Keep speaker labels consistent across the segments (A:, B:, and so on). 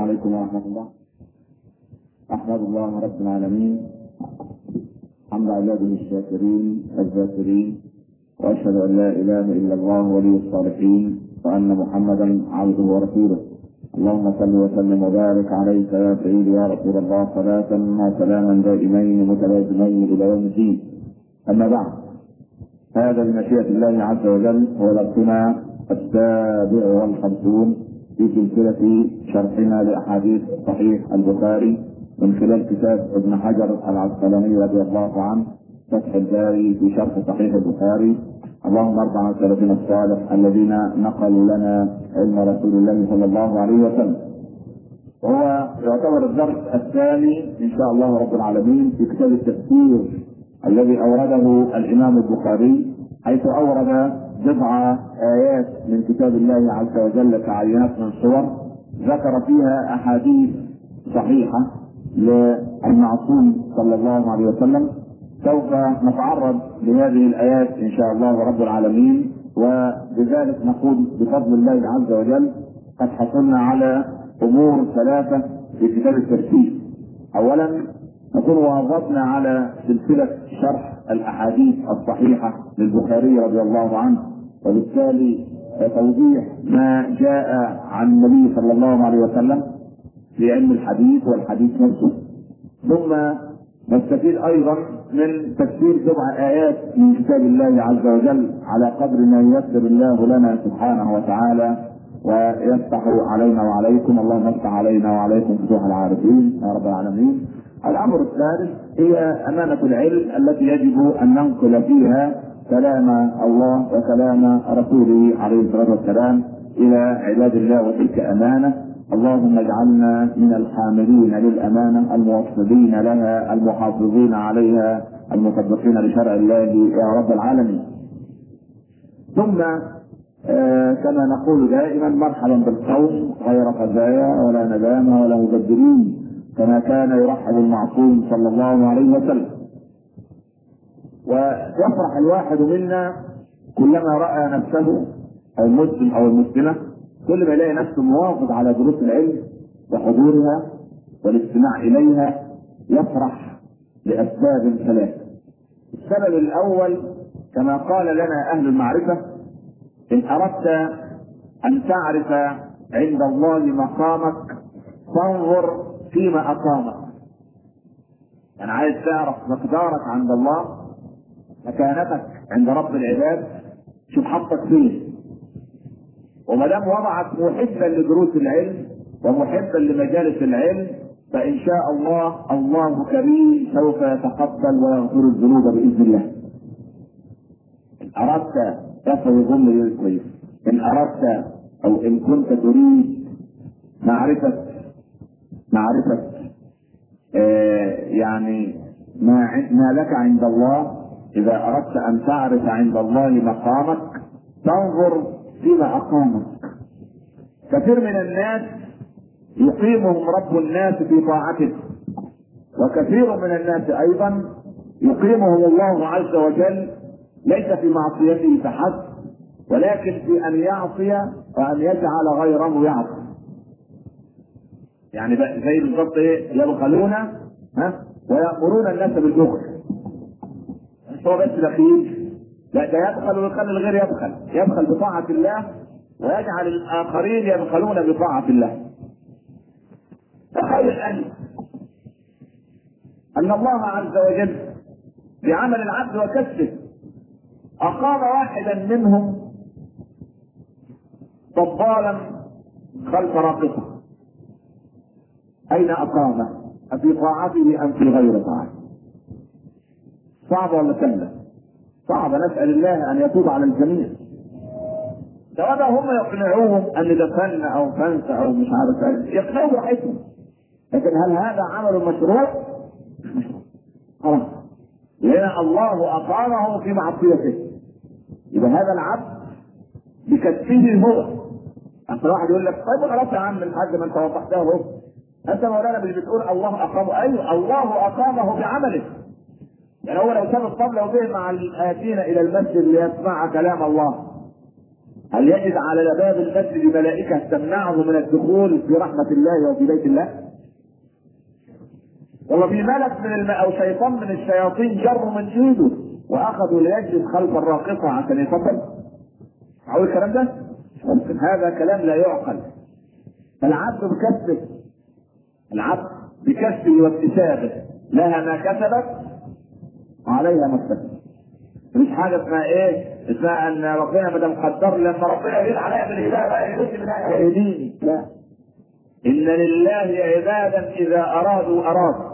A: عليكم ورحمة الله. أحمد الله رب العالمين. حمد عباده الشاكرين الذاكرين وأشهد أن لا إله إلا الله ولي الصالحين وأن محمدا عبده ورسوله. اللهم صل وسلم وبارك عليك يا سيدي يا رسول الله. صلاة وسلاما دائمين متلازمين إلى يوم الدين. أما بعد هذا بمشيئة الله عز وجل هو درسنا السابع والخمسون. في سلسلة شرحنا لأحاديث صحيح البخاري من خلال كتاب ابن حجر العسقلاني رضي الله عنه فتح الباري في شرح صحيح البخاري. اللهم ارضى عن سلفنا الصالح الذين نقلوا لنا علم رسول الله صلى الله عليه وسلم. وهو يعتبر الدرس الثاني إن شاء الله رب العالمين في كتاب التفسير الذي أورده الإمام البخاري حيث أورد بضع آيات من كتاب الله عز وجل كعينات من صور ذكر فيها أحاديث صحيحة للمعصوم صلى الله عليه وسلم. سوف نتعرض لهذه الآيات إن شاء الله رب العالمين وبذلك نقول بفضل الله عز وجل قد حصلنا على أمور ثلاثة في كتاب الترتيب. اولا نكون واظبنا على سلسلة شرح الأحاديث الصحيحة للبخاري رضي الله عنه. وبالتالي توضيح ما جاء عن النبي صلى الله عليه وسلم في علم الحديث والحديث نفسه. ثم نستفيد أيضا من تفسير سبع آيات من كتاب الله عز وجل على قدر ما ييسر الله لنا سبحانه وتعالى ويفتح علينا وعليكم. اللهم افتح علينا وعليكم فتوح العارفين. يا رب العالمين. الأمر الثالث هي أمانة العلم التي يجب أن ننقل فيها كلام الله وكلام رسوله عليه الصلاة والسلام إلى عباد الله وتلك أمانة اللهم اجعلنا من الحاملين للأمانة الموصلين لها المحافظين عليها المطبقين لشرع الله يا رب العالمين. ثم آه كما نقول دائما مرحبا بالقوم غير خزايا ولا ندامة ولا مبدلين كما كان يرحب المعصوم صلى الله عليه وسلم. ويفرح الواحد منا كلما رأى نفسه أو المسلم أو المسلمه كل ما يلاقي نفسه مواظب على دروس العلم وحضورها والاستماع إليها يفرح لأسباب ثلاثة. السبب الأول كما قال لنا أهل المعرفة إن أردت أن تعرف عند الله مقامك فانظر فيما أقامك. يعني عايز تعرف مقدارك عند الله مكانتك عند رب العباد شوف حطك فين وما دام وضعك محبا لدروس العلم ومحبا لمجالس العلم فإن شاء الله الله كريم سوف يتقبل ويغفر الذنوب بإذن الله. إن أردت يفهم الجمله كويس إن أردت أو إن كنت تريد معرفة معرفة آه يعني ما ما لك عند الله إذا أردت أن تعرف عند الله مقامك تنظر فيما أقامك. كثير من الناس يقيمهم رب الناس في طاعته. وكثير من الناس أيضا يقيمهم الله عز وجل ليس في معصيته فحسب ولكن في أن يعصي وأن يجعل غيره يعصي. يعني زي بالضبط إيه؟ يبخلون ها؟ ويأمرون الناس بالبخل. هو بس بخيل لا ده يبخل ويخلي الغير يبخل يبخل بطاعة الله ويجعل الآخرين يبخلون بطاعة الله تخيل أن أن الله عز وجل بعمل العبد وكسبه أقام واحدا منهم طبالا خلف راقصة أين أقامه؟ أفي طاعته أم في غير طاعته؟ صعب ولا سهلة؟ صعب نسأل الله أن يتوب على الجميع. سواء هم يقنعوهم أن ده فن أو فنس أو مش عارف يقنعوا براحتهم. لكن هل هذا عمل مشروع؟ خلاص. لأن الله أقامه في معصيته. يبقى هذا العبد بكسبه هو. أصل واحد يقول لك طيب خلاص يا عم الحاج ما أنت وضحتها أهو. أنت مولانا مش بتقول الله أقامه أيوه الله أقامه بعمله. يعني هو لو ساب الطبلة وجه مع الآتين إلى المسجد ليسمع كلام الله. هل يجد على باب المسجد ملائكة تمنعه من الدخول في رحمة الله وفي بيت الله؟ والله في ملك من الم... أو شيطان من الشياطين جروا من ايده وأخذوا ليجلس خلف الراقصة عشان يفضل معقول الكلام ده؟ ممكن هذا كلام لا يعقل. العبد بكسبه. العبد بكسبه واكتسابه لها ما كسبت وعليها ما اكتسبت مش حاجة اسمها إيه؟ اسمها أن ربنا ما دام قدر لما ربنا يريد عليها بالهدايه يهديني لا. إن لله عبادا إذا أرادوا ارادوا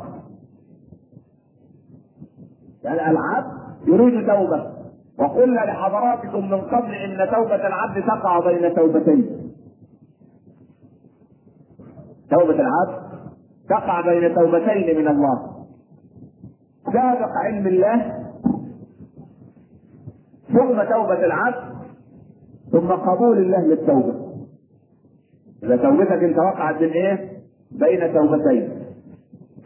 A: يعني العبد يريد توبة. وقلنا لحضراتكم من قبل إن توبة العبد تقع بين توبتين. توبة العبد تقع بين توبتين من الله. سابق علم الله ثم توبة العبد ثم قبول الله للتوبة إذا توبتك أنت وقعت بين إيه؟ بين توبتين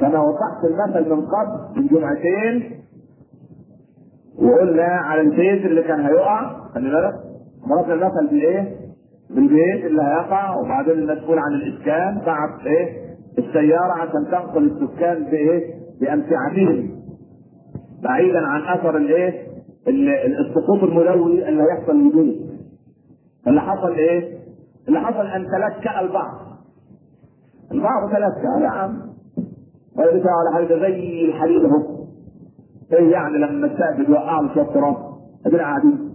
A: كما وضحت المثل من قبل من جمعتين وقلنا على البيت اللي كان هيقع خلي بالك ضربنا المثل بالايه؟ بالبيت اللي هيقع وبعدين المسؤول عن الإسكان بعت إيه؟ السيارة عشان تنقل السكان بإيه؟ بأمتعتهم بعيدا عن أثر الإيه؟ السقوط الملوي اللي هيحصل للبيت. اللي حصل إيه؟ اللي حصل أن تلكأ البعض. البعض تلكأ يا عم ولا حاجة زي الحديد أهو. إيه يعني لما السقف يوقع له شوية تراب؟ ادينا قاعدين.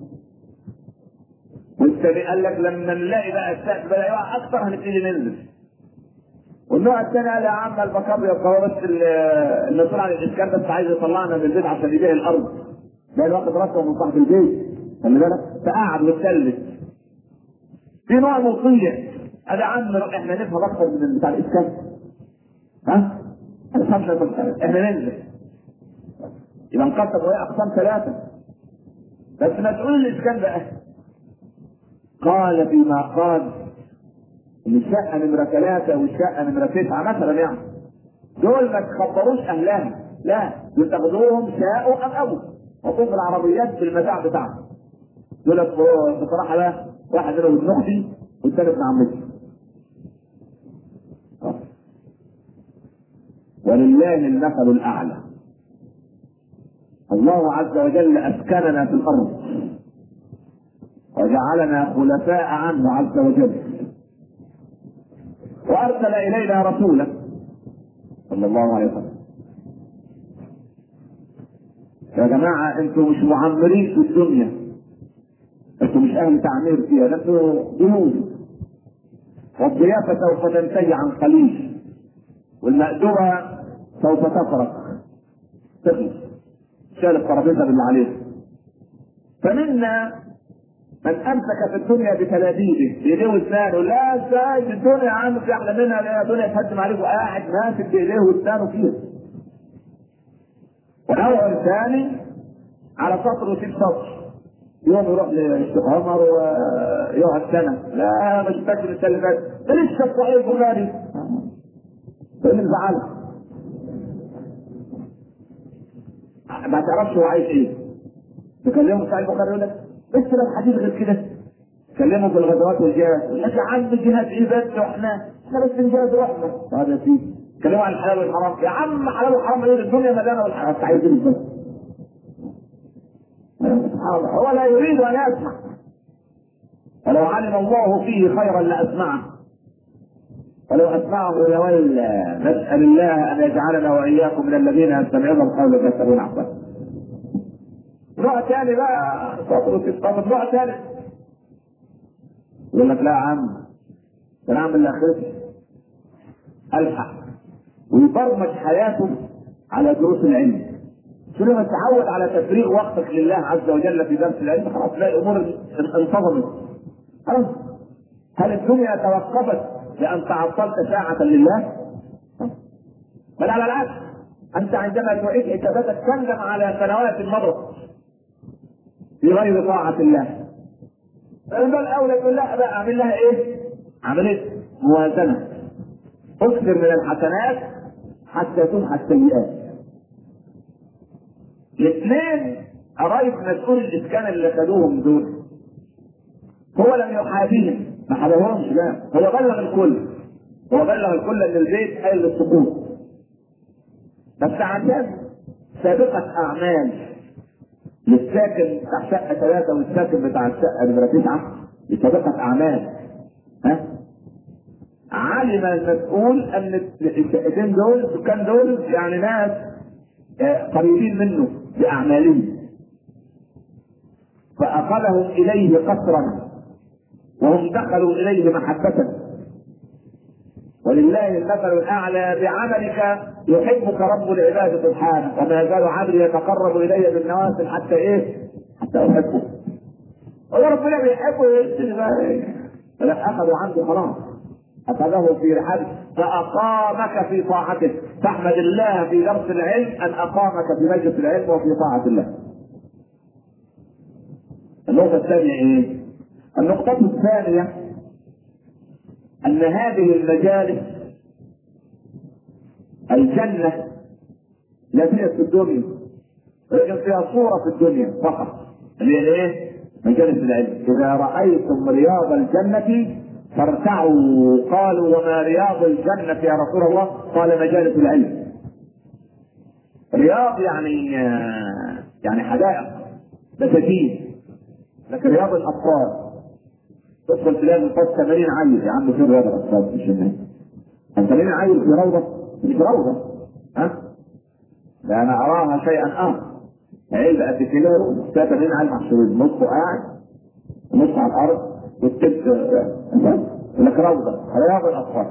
A: والتاني قال لك لما نلاقي بقى السقف بدا يقع أكثر هنبتدي ننزل. والنوع الثاني قال يا عم البكار يبقى بس المسؤول عن الاسكان بس عايز يطلعنا من البيت عشان يبيع الأرض. ده واخد راسه من صاحب البيت خلي بالك فقعد واتسلت. في نوع مطيع يا عم إحنا نفهم أكثر من بتاع الإسكان. ها؟ إحنا ننزل. يبقى انقسم وهي أقسام ثلاثة. بس مسؤول الإسكان بقى قال فيما قال إن الشقه نمره ثلاثة والشقه نمره تسعه مثلا يعني دول ما تخبروش اهلها لا دول تاخدوهم شاءوا أم أبوا. وطوف العربيات في المتاع بتاعهم. دول بصراحة بقى واحد منهم ابن أختي والثاني ابن عمتي. ولله المثل الأعلى. الله عز وجل أسكننا في الأرض. وجعلنا خلفاء عنه عز وجل. وأرسل إلينا رسولا صلى الله عليه وسلم. يا جماعة أنتم مش معمرين في الدنيا. أنتم مش أهل تعمير فيها أنتم جنود. والضيافه سوف تنتهي عن قليل والمأدبة سوف تفرق. تخلص. شال الترابيزه باللي عليه فمنا من أمسك في الدنيا بتلابيبه بإيديه واسنانه لا إزاي الدنيا يا عم في أحلى منها لا الدنيا تهدم عليك وقاعد ماسك بإيديه واسنانه فيها. ونوع الثاني على سطر وسيب سطر. يوم يروح للشيخ عمر ويقعد سنه لا مش فاكر فاتت ده لسه الصحيح البخاري اللي مزعلك؟ ما تعرفش هو عايز إيه. تكلمه صحيح البخاري يقول لك بس لو حديث غير كده. كلمه في الغزوات والجهاد. يا عم الجهاد إيه وإحنا إحنا بس نجاهد روحنا هذا يا سيدي كلمة عن الحلال والحرام. يا عم حلال والحرام إيه الدنيا مليانة والحرام انت عايز إيه بس هو لا يريد أن يسمع. ولو علم الله فيه خيرا لأسمعه. ولو أسمعه لولى نسأل الله أن يجعلنا وإياكم من الذين يستمعون القول ويتبعون احسنه ثاني بقى. في الصبر نوع ثالث يقول لك لا يا عم أنا أعمل اخرتي ألحق. ويبرمج حياته على دروس العلم. شو لما تعود على تفريغ وقتك لله عز وجل في درس العلم خلاص تلاقي الأمور انتظمت. هل الدنيا توقفت لأن تعطلت ساعة لله؟ بل على العكس أنت عندما تعيد حساباتك تندم على سنوات مضت في غير طاعة الله. فالبال الأولى يقول لا بقى أعمل لها إيه؟ عملية موازنة. أكثر من الحسنات حتى تمحى السيئات. الاثنين قرايب مسؤول الإسكان اللي خدوهم دول. هو لم يحابيهم ما حبهمش لا هو بلغ الكل هو بلغ الكل أن البيت قايل للسقوط بس عشان سابقة أعمال للساكن بتاع شقة ثلاثة والساكن بتاع الشقة نمرة تسعة. لسابقة أعمال. ها؟ علم المسؤول أن الشقتين دول السكان دول يعني ناس قريبين منه بأعمالهم. فأخذهم إليه قصرا. وهم دخلوا إليه محبة ولله المثل الأعلى بعملك يحبك رب العباد سبحانه. وما يزال عبدي يتقرب إلي بالنوافل حتى إيه؟ حتى أحبه. هو ربنا بيحبه فلا أخذوا عنده خلاص أخذه في رحاب فأقامك في طاعته. فاحمد الله في درس العلم أن أقامك في مجلس العلم وفي طاعة الله. النقطة الثانية إيه؟ النقطة الثانية أن هذه المجالس الجنة لا فيها في الدنيا ولكن فيها صورة في الدنيا فقط. اللي هي إيه؟ مجالس العلم. إذا رأيتم رياض الجنة فارتعوا. قالوا وما رياض الجنة يا رسول الله؟ قال مجالس العلم. رياض يعني يعني حدائق بساتين لكن رياض الأطفال. تدخل تلاقي الفصل 80 عيل. يا عم فين رياض الاطفال مش هناك 80 عيل في روضة. مش روضة. ها؟ ده أنا أراها شيئا آخر. علبه كده 80 عيل محشورين. نصه قاعد ونص على الأرض والتلت يقول لك روضة. رياض الأطفال.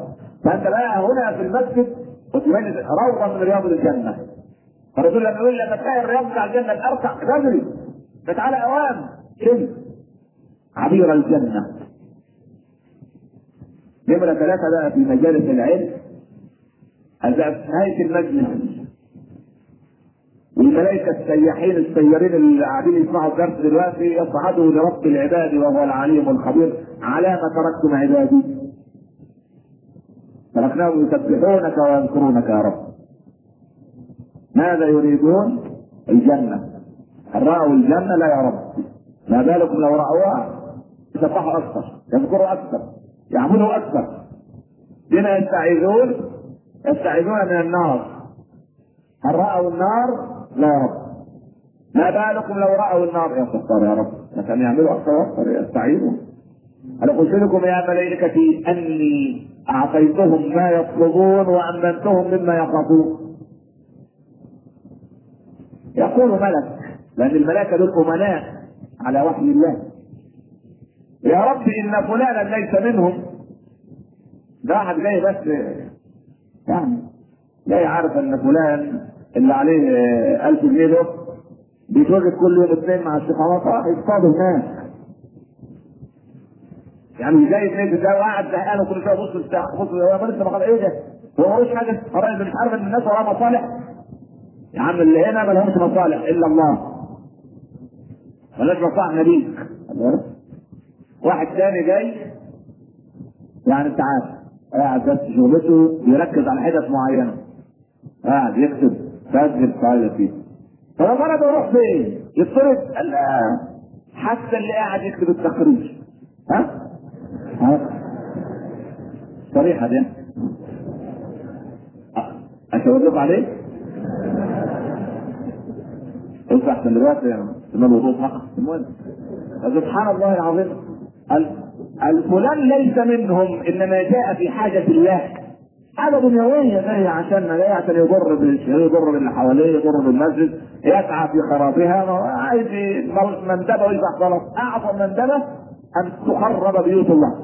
A: فأنت بقى هنا في المسجد وتميز روضة من رياض الجنة. فالرسول لما يقول لما تلاقي الرياض بتاع الجنة الارقع رجلي. فتعالى اوام شمس عبير الجنة. نمرة ثلاثة بقى في مجالس العلم. بقى في نهاية المجلس. والملائكة السياحين السيارين اللي قاعدين يسمعوا الدرس دلوقتي يصعدوا لرب العباد وهو العليم الخبير. على ما تركتم عبادي. تركناهم يسبحونك ويذكرونك يا رب. ماذا يريدون؟ الجنة. رأوا الجنة؟ لا يا رب ما بالكم لو رأوها؟ يسبحوا أكثر يذكروا أكثر. يعبدوا أكثر بما يستعيذون؟ يستعيذون من النار. هل رأوا النار؟ لا يا رب. ما بالكم لو رأوا النار؟ يا ستار يا رب. لكن يعملوا أكثر وأكثر يستعيذوا أنا قلت لكم يا ملائكتي أني أعطيتهم ما يطلبون وأمنتهم مما يخافون. يقول ملك لأن الملائكة دول أمناء على وحي الله. يا رب إن فلانا ليس منهم. ده واحد جاي بس. يعني جاي عارف إن فلان اللي عليه ألف جنيه ده بيتواجد كل يوم اثنين مع الشيخ عمر يصطادوا هناك. يعني جاي اثنين ده وقاعد زهقان وكل شوية بص الساعة بص هو لسه ما إيه ده؟ هو ملوش حاجة. الراجل مش عارف إن الناس وراها مصالح. يا عم اللي هنا ما لهمش مصالح إلا الله. ملاش مصالح نبيك. واحد تاني جاي يعني انت عارف قاعد بس شغلته يركز على حتت معينة. قاعد يكتب سجل فايل فيه. طب أنا بروح فين؟ يطرد؟ حتى اللي قاعد يكتب التخريج. ها؟ ها؟ صريحة دي اشاور عليه؟ قلت أحسن دلوقتي يعني الوضوء فقط. المهم. سبحان الله العظيم. الفلان ليس منهم إنما جاء في حاجة الله. حاجة دنيويه جاي عشان جاي عشان يضر يضر باللي حواليه يضر بالمسجد يسعى في خرابها. عايز مندبه ويفتح غلط أعظم مندبه أن تخرب بيوت الله.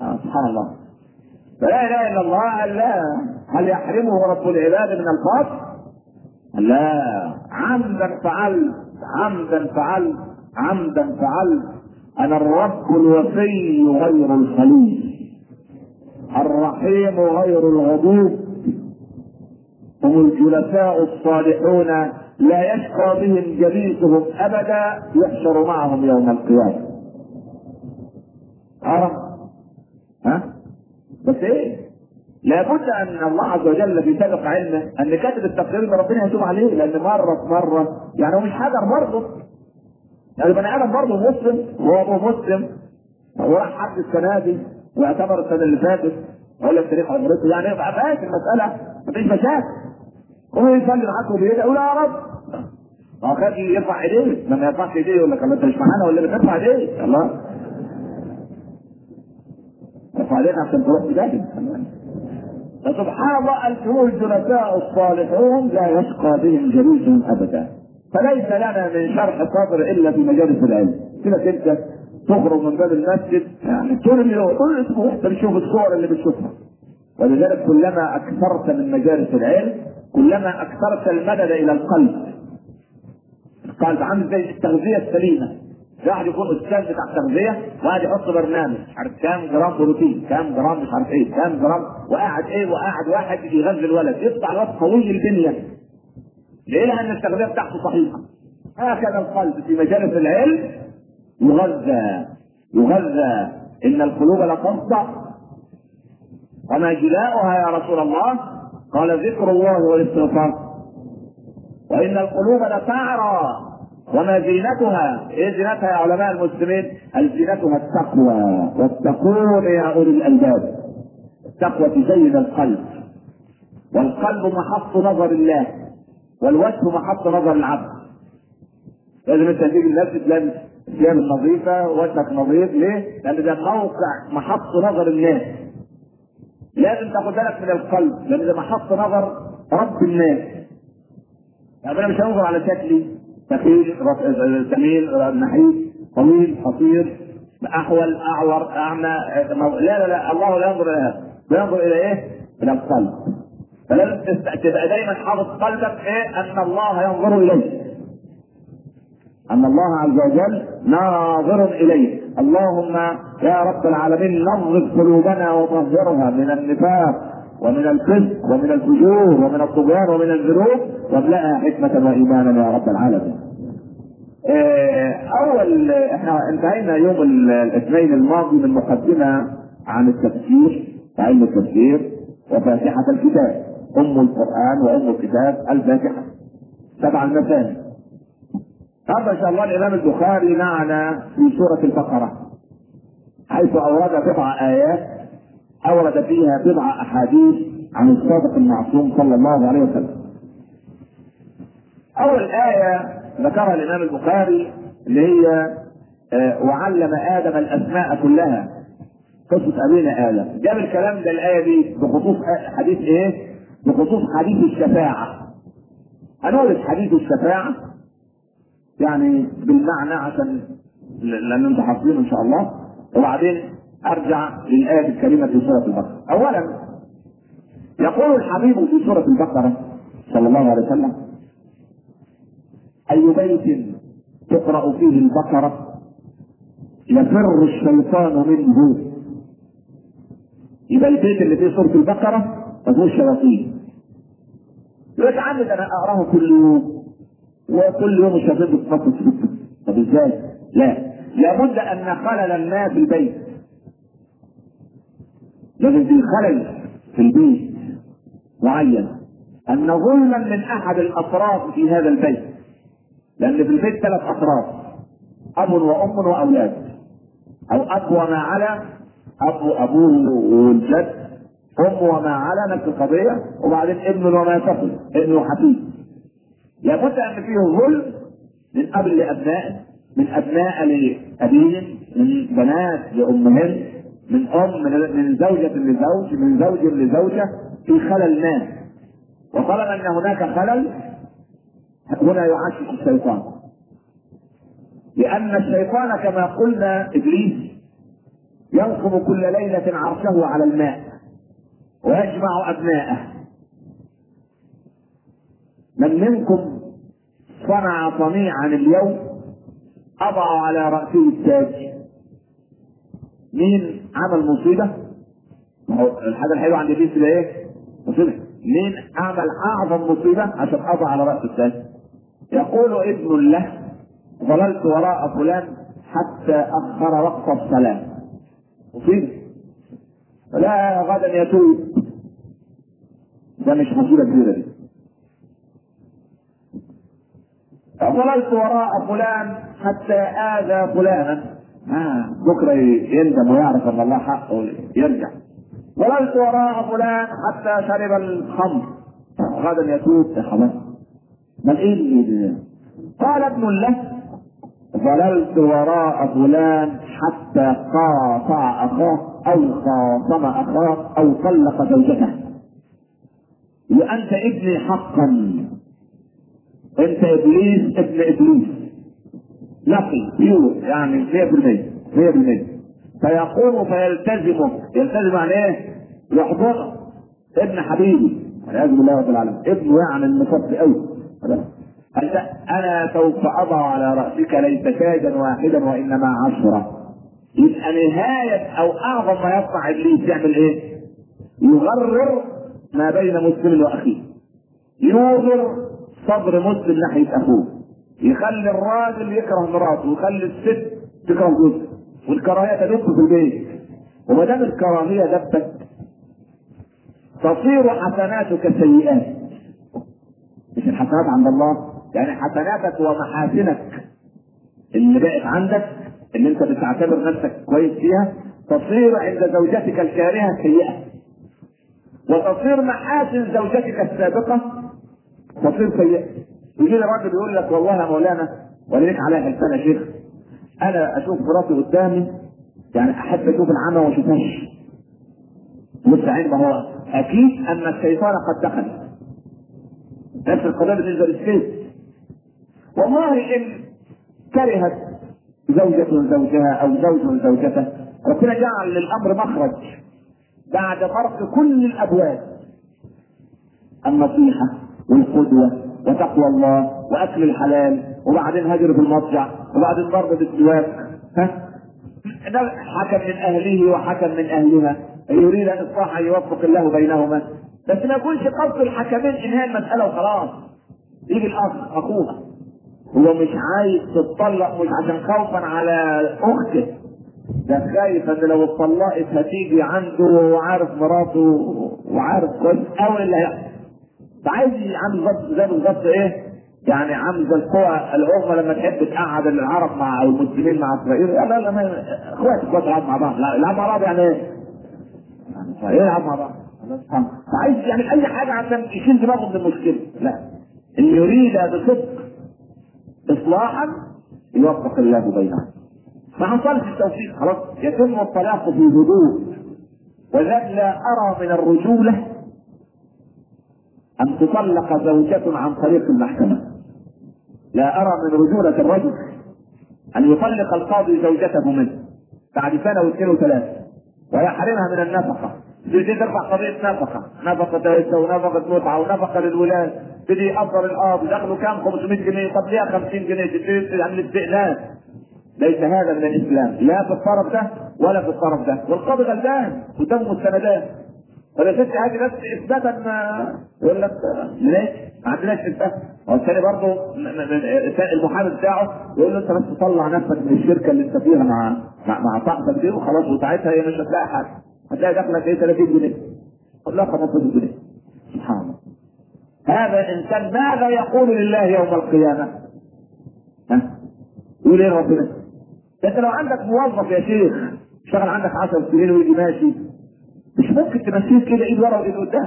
A: آه سبحان الله. فلا إله إلا الله. لا. هل يحرمه رب العباد من الفضل؟ لا. عمدا فعلت عمدا فعلت عمدا فعلت أنا الرب الوفي غير الخليل. الرحيم غير الغضوب. هم الجلساء الصالحون لا يشقى بهم جليسهم أبدا يحشر معهم يوم القيامة. عرف ها؟ بس إيه؟ لابد أن الله عز وجل في سابق علمه أن كاتب التقرير ده ربنا يتوب عليه لأن مرة مرة يعني هو مش حجر برضه. يعني بني آدم برضه مسلم وهو ابو مسلم هو راح حد السنة دي واعتبر السنة اللي فاتت ولا التاريخ عمرته. يعني يبقى فاكر المسألة مفيش مشاكل. هو يصلي معاك وبيدعي يقول يا رب ما هو كان يرفع إيديه. لما يرفعش إيديه يقول لك أنت مش معانا ولا بترفع إيديه؟ الله ارفع إيديك عشان تروح تجاهد. فسبحان الله الفروع الجلساء الصالحون لا يشقى بهم جليسهم ابدا. فليس لنا من شرح صدر إلا في مجالس العلم. كده انت تخرج من باب المسجد يعني طول اليوم طول الأسبوع انت بتشوف الصور اللي بتشوفها. ولذلك كلما أكثرت من مجالس العلم كلما أكثرت المدد إلى القلب. القلب عامل زي التغذية السليمة. واحد يكون أستاذ بتاع التغذيه وقاعد يحط برنامج. عارف كام جرام بروتين كام جرام مش عارف إيه كام جرام وقاعد إيه وقاعد واحد يغذي الولد. يطلع الولد قوي البنيه ليه؟ لأن التغذية بتاعته صحيحة. هكذا القلب في مجالس العلم يغذى يغذى. إن القلوب لتصدع وما جلاؤها يا رسول الله؟ قال ذكر الله والاستغفار. وإن القلوب لتعرى. وما زينتها؟ إيه زينتها يا علماء المسلمين؟ زينتها التقوى واتقون يا أولي الألباب. التقوى تزين القلب. والقلب محط نظر الله. والوجه محط نظر العبد. لازم انت تيجي المسجد لابس ثياب نظيفة وجهك نظيف. ليه؟ لأن ده موقع محط نظر الناس. لازم تاخد بالك من القلب لأن ده محط نظر رب الناس. يعني أنا مش هنظر على شكلي. ثقيل سمين نحيف طويل قصير أحول أعور أعمى لا لا لا الله لا ينظر إلى هذا. ينظر إلى إيه؟ إلى القلب. فلازم تبقى دايما حافظ قلبك إيه؟ أن الله ينظر إليك أن الله عز وجل ناظر إليك اللهم يا رب العالمين نظف قلوبنا وطهرها من النفاق ومن الفسق ومن الفجور ومن الطغيان ومن الذنوب واملأها حكمة وإيمانا يا رب العالمين. أول إحنا انتهينا يوم الاثنين الماضي من مقدمة عن التفسير علم التفسير وفاتحة الكتاب أم القرآن وأم الكتاب الفاتحة سبع المثاني هذا ان شاء الله الإمام البخاري معنا في سورة البقرة حيث أورد بضع آيات أورد فيها بضع أحاديث عن الصادق المعصوم صلى الله عليه وسلم. أول آية ذكرها الإمام البخاري اللي هي وعلم آدم الأسماء كلها قصة أبينا آدم جاب الكلام ده الآية دي بخصوص حديث إيه؟ بخصوص حديث الشفاعة. هنورد حديث الشفاعة يعني بالمعنى عشان لأن أنتم حافظينه إن شاء الله وبعدين أرجع للآية الكريمة في سورة البقرة. اولا يقول الحبيب في سورة البقرة صلى الله عليه وسلم أي بيت تقرأ فيه البقرة يفر الشيطان منه يبقى البيت اللي فيه سورة البقرة ما فيهوش شياطين يتعمد أنا أقرأه كل يوم وكل يوم الشياطين بتفكر في طب إزاي؟ لا. لابد أن خلل ما في البيت. لازم في خلل في البيت معين. أن ظلما من أحد الأطراف في هذا البيت. لأن في البيت ثلاث أطراف أب وأم وأولاد. أو اب وما على أب ابوه والجد. ام وما على نفس القضية وبعدين ابن وما تصل ابن وحفيد لابد أن فيه ظلم من اب لابنائه من أبناء لأبيهم من بنات لأمهن من أم من, زوجة لزوج من زوج لزوجة في خلل ما. وطالما أن هناك خلل هنا يعشش الشيطان. لأن الشيطان كما قلنا إبليس ينصب كل ليلة عرشه على الماء. ويجمع أبناءه. من منكم صنع صنيعا اليوم؟ أضع على رأسه التاج. مين عمل مصيبة؟ الحاجة الحلوة عند إبليس ده إيه؟ مصيبة. مين عمل أعظم مصيبة؟ عشان أضع على رأس التاج؟ يقول ابن له ظللت وراء فلان حتى أخر وقت الصلاة مصيبة. لا غدا يتوب. ده مش مصيبة كبيرة دي. ظللت وراء فلان حتى آذى فلانا. آه بكرة يندم ويعرف أن الله حقه يرجع. ظللت وراء فلان حتى شرب الخمر. غدا يتوب. يا خلاص بل إيه قال ابن له ظللت وراء فلان حتى قاطع أخاه. أو خاصم اخاه أو طلق زوجته. وأنت ابني حقا. أنت إبليس ابن إبليس. نقي بيور يعني 100% 100% فيقوم فيلتزمك يلتزم يعني إيه؟ يحضرك ابن حبيبي. والعياذ بالله رب العالمين. ابنه يعني المصفي قوي أنا سوف أضع على رأسك ليس تاجا واحدا وإنما عشرة. يبقى نهاية أو أعظم ما يصنع إبليس يعمل إيه؟ يغرر ما بين مسلم وأخيه. يوغر صدر مسلم ناحية أخوه. يخلي الراجل يكره مراته ويخلي الست تكره جوزها. والكراهية تدب في البيت. وما دام الكراهية دبت تصير حسناتك سيئات. مش الحسنات عند الله؟ يعني حسناتك ومحاسنك اللي بقت عندك اللي أنت بتعتبر نفسك كويس فيها تصير عند زوجتك الكارهة سيئة. وتصير محاسن زوجتك السابقة تصير سيئة. يجي راجل يقول لك والله يا مولانا وليك عليها حلفان يا شيخ. أنا أشوف مراتي قدامي يعني أحب أشوف العمى وما أشوفهاش. مستعين ما هو أكيد أن الشيطان قد دخل. نفس القضية بالنسبة للسيف والله إن كرهت زوجة زوجها أو زوج زوجته. ربنا جعل للامر مخرج بعد فرق كل الأبواب. النصيحة والقدوة وتقوى الله وأكل الحلال وبعدين هجر في المضجع وبعدين ضرب بالسواك. ها؟ حكم من أهله وحكم من أهلها. يريد أن اصلاح يوفق الله بينهما. بس ما يكونش قصد الحكمين إنهاء المسألة وخلاص. يجي الاخ أخوها. هو مش عايز تتطلق مش عشان خوفا على أخته. ده خايف إن لو اتطلقت هتيجي عنده وهو عارف مراته وعارف كويس قوي اللي هيحصل فعايز عامل بالظبط زي بالظبط إيه؟ يعني عامل زي القوى الامه لما تحب تقعد العرب مع المسلمين مع إسرائيل. لا لا ما اخوات اخوات مع بعض. لا يلعبوا مع بعض يعني إيه؟ يعني إيه يلعبوا مع بعض؟ فعايز يعمل أي حاجة عشان يشيل دماغه من المشكلة. لا. اللي يريد بصدق اصلاحا يوفق الله بينهم. ما حصلش التوفيق خلاص يتم الطلاق في هدوء وذلك لا أرى من الرجولة أن تطلق زوجة عن طريق المحكمة. لا أرى من رجولة الرجل أن يطلق القاضي زوجته منه. بعد سنة واثنين وثلاثة ويحرمها من النفقة. تبتدي ترفع قضية نفقة. نفقة عزة ونفقة متعة ونفقة للولاد. تبتدي يقدر القاضي دخله كام؟ 500 جنيه. طب ليه 50 جنيه؟ تبتدي تعمل استئناس ليس هذا من الإسلام. لا في الطرف ده ولا في الطرف ده. والقاضي غلبان قدامه مستندات ولا ست هذه بس إثباتا يقول لك ليش؟ ما عندناش إثبات. والثاني برضه المحامي بتاعه يقول له أنت بس تطلع نفسك من الشركة اللي أنت فيها مع مع, مع صاحبك دي وخلاص وساعتها هي مش هتلاقي حاجة. هتلاقي دخلك إيه؟ 30 جنيه. قول لها 15 جنيه. هذا الإنسان ماذا يقول لله يوم القيامة؟ ها؟ يقول إيه ربنا؟ انت لو عندك موظف يا شيخ اشتغل عندك 10 سنين ويجي ماشي مش ممكن تمشيه كده إيد ورا وإيد قدام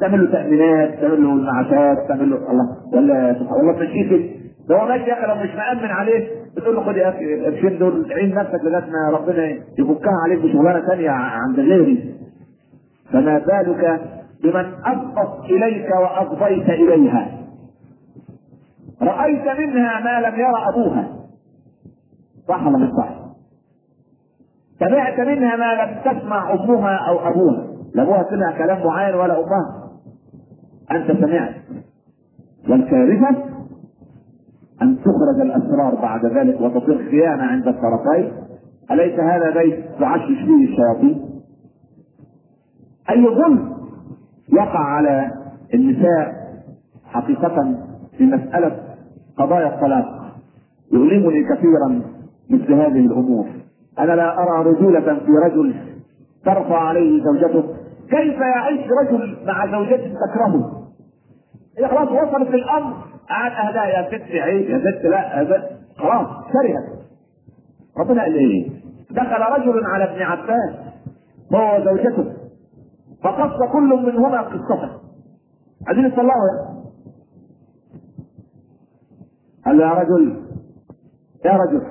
A: تعمل له تأمينات تعمل له المعاشات تعمل له الله ولا سبحان الله تمشيه كده ده هو ماشي يا أخي لو مش مأمن عليه بتقول له خد يا أخي القرشين دول عين نفسك لغاية ما ربنا يفكها عليك بشغلانة ثانية عند غيري فما بالك بمن افضت إليك وافضيت إليها. رأيت منها ما لم يرى أبوها. صح ولا مش صح؟ سمعت منها ما لم تسمع أمها أو أبوها. لا أبوها سمع كلام معين ولا أمها. أنت سمعت. والكارثه أن تخرج الأسرار بعد ذلك وتصير خيانة عند الطرفين. أليس هذا بيت تعشش فيه الشياطين؟ أي ظلم يقع على النساء حقيقة في مسألة قضايا الطلاق. يؤلمني كثيرا مثل هذه الأمور. أنا لا أرى رجولة في رجل ترفع عليه زوجته. كيف يعيش رجل مع زوجته تكرهه؟ هي خلاص وصلت للامر قعد أهداء يا ست عيب يا ست. لا ست خلاص كرهت ربنا قال إيه؟ دخل رجل على ابن عباس هو وزوجته فقص كل منهما قصته عايزين يصلحوا يعني قال يا رجل يا رجل.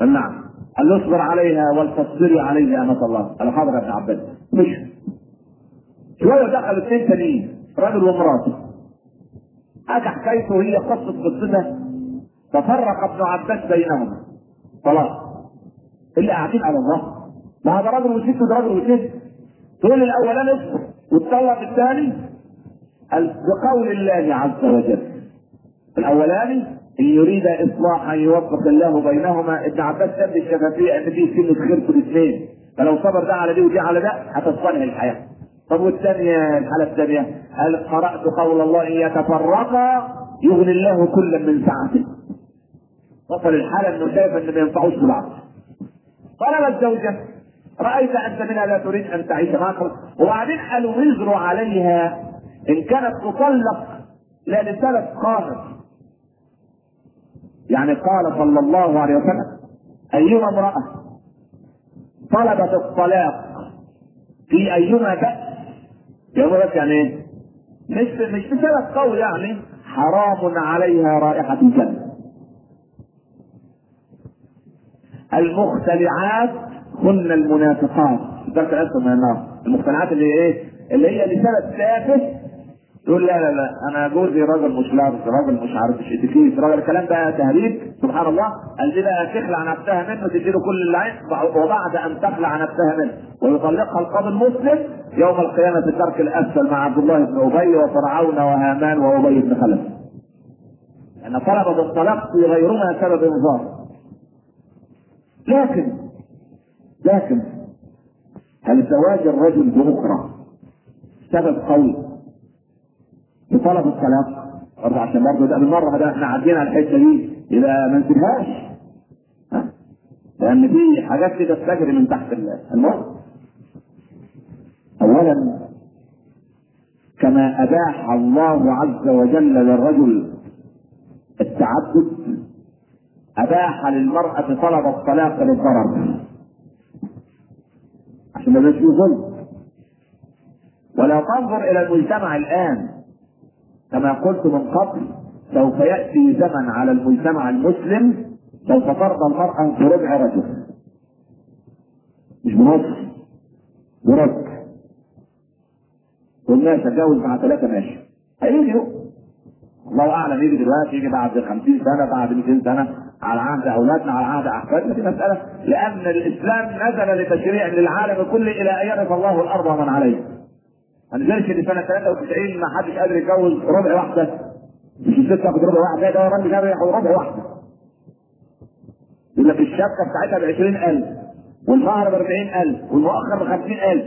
A: قال نعم. قال له اصبر عليها ولتصبري عليها امة الله. قال حاضر يا ابن عباس. مش. شوية دخل اثنين تانيين راجل ومراته. اجى حكايته هي قصة قصته ففرق ابن عباس بينهما خلاص. اللي قاعدين على الله. ما هذا راجل وست وده راجل وست. تقول الاولاني وتطلق الثاني بقول الله عز وجل. الأولاني إن يريد اصلاحا يوفق الله بينهما ابن عباس سد الشفافية إن في سنه خير في الاثنين. فلو صبر ده على دي ودي على ده هتصلح الحياة. طب والثانية الحالة الثانية؟ قال قرأت قول الله إن يتفرقا؟ يغني الله كلا من سعته. وصل الحالة إنه شايف إن ما ينفعوش لبعض قال الزوجه رأيت انت منها لا تريد أن تعيش معك وبعدين قالوا وزروا عليها إن كانت تطلق لا لسبب خالص يعني قال صلى الله عليه وسلم أيما امرأة طلبت الطلاق في أيما بأس يقول لك يعني إيه؟ مش مش بسبب قول يعني حرام عليها رائحة الجنة. المختلعات هن المنافقات. ذكر اسم من النار. المختلعات اللي إيه؟ اللي هي لسبب تافه تقول لا لا لا أنا جوزي راجل مش لابس راجل مش عارف إيش اتيكيت راجل الكلام ده تهريج سبحان الله قال دي بقى تخلع نفسها منه تديله كل اللي عايز وبعد أن تخلع نفسها منه ويطلقها القاضي المسلم يوم القيامة في الدرك الأسفل مع عبد الله بن أبي وفرعون وهامان وأبي بن خلف. ان طلبت الطلاق في غيرهما سبب إنذار. لكن لكن هل زواج الرجل باخرى سبب قوي بطلب الطلاق. برضه عشان برضه ده بالمرة ده إحنا عدينا على الحتة دي. يبقى ما نسيبهاش ها؟ لأن في حاجات كده بتجري من تحت الموت اولا كما أباح الله عز وجل للرجل التعدد أباح للمرأة طلب الطلاق للضرر عشان ما فيه ظلم. ولا تنظر إلى المجتمع الآن. كما قلت من قبل سوف يأتي زمن على المجتمع المسلم سوف ترضى المرأة بربع رجل مش بنص بربع والناس اتجوز مع ثلاثة ماشي. هيجوا الله أعلم يجي دلوقتي يجي بعد 50 سنة بعد 200 سنة. على عهد أولادنا على عهد احفادنا دي مسألة لأن الإسلام نزل لتشريع للعالم كله إلى أن يرث الله الأرض ومن عليها ولذلك اللي سنة 93 ما حدش قادر يتجوز ربع واحدة. مش الست تاخد ربع واحدة ده راجل جاب ياخد ربع واحدة. يقول لك الشبكة بتاعتها ب 20000 والمهر ب 40000 والمؤخر ب 50000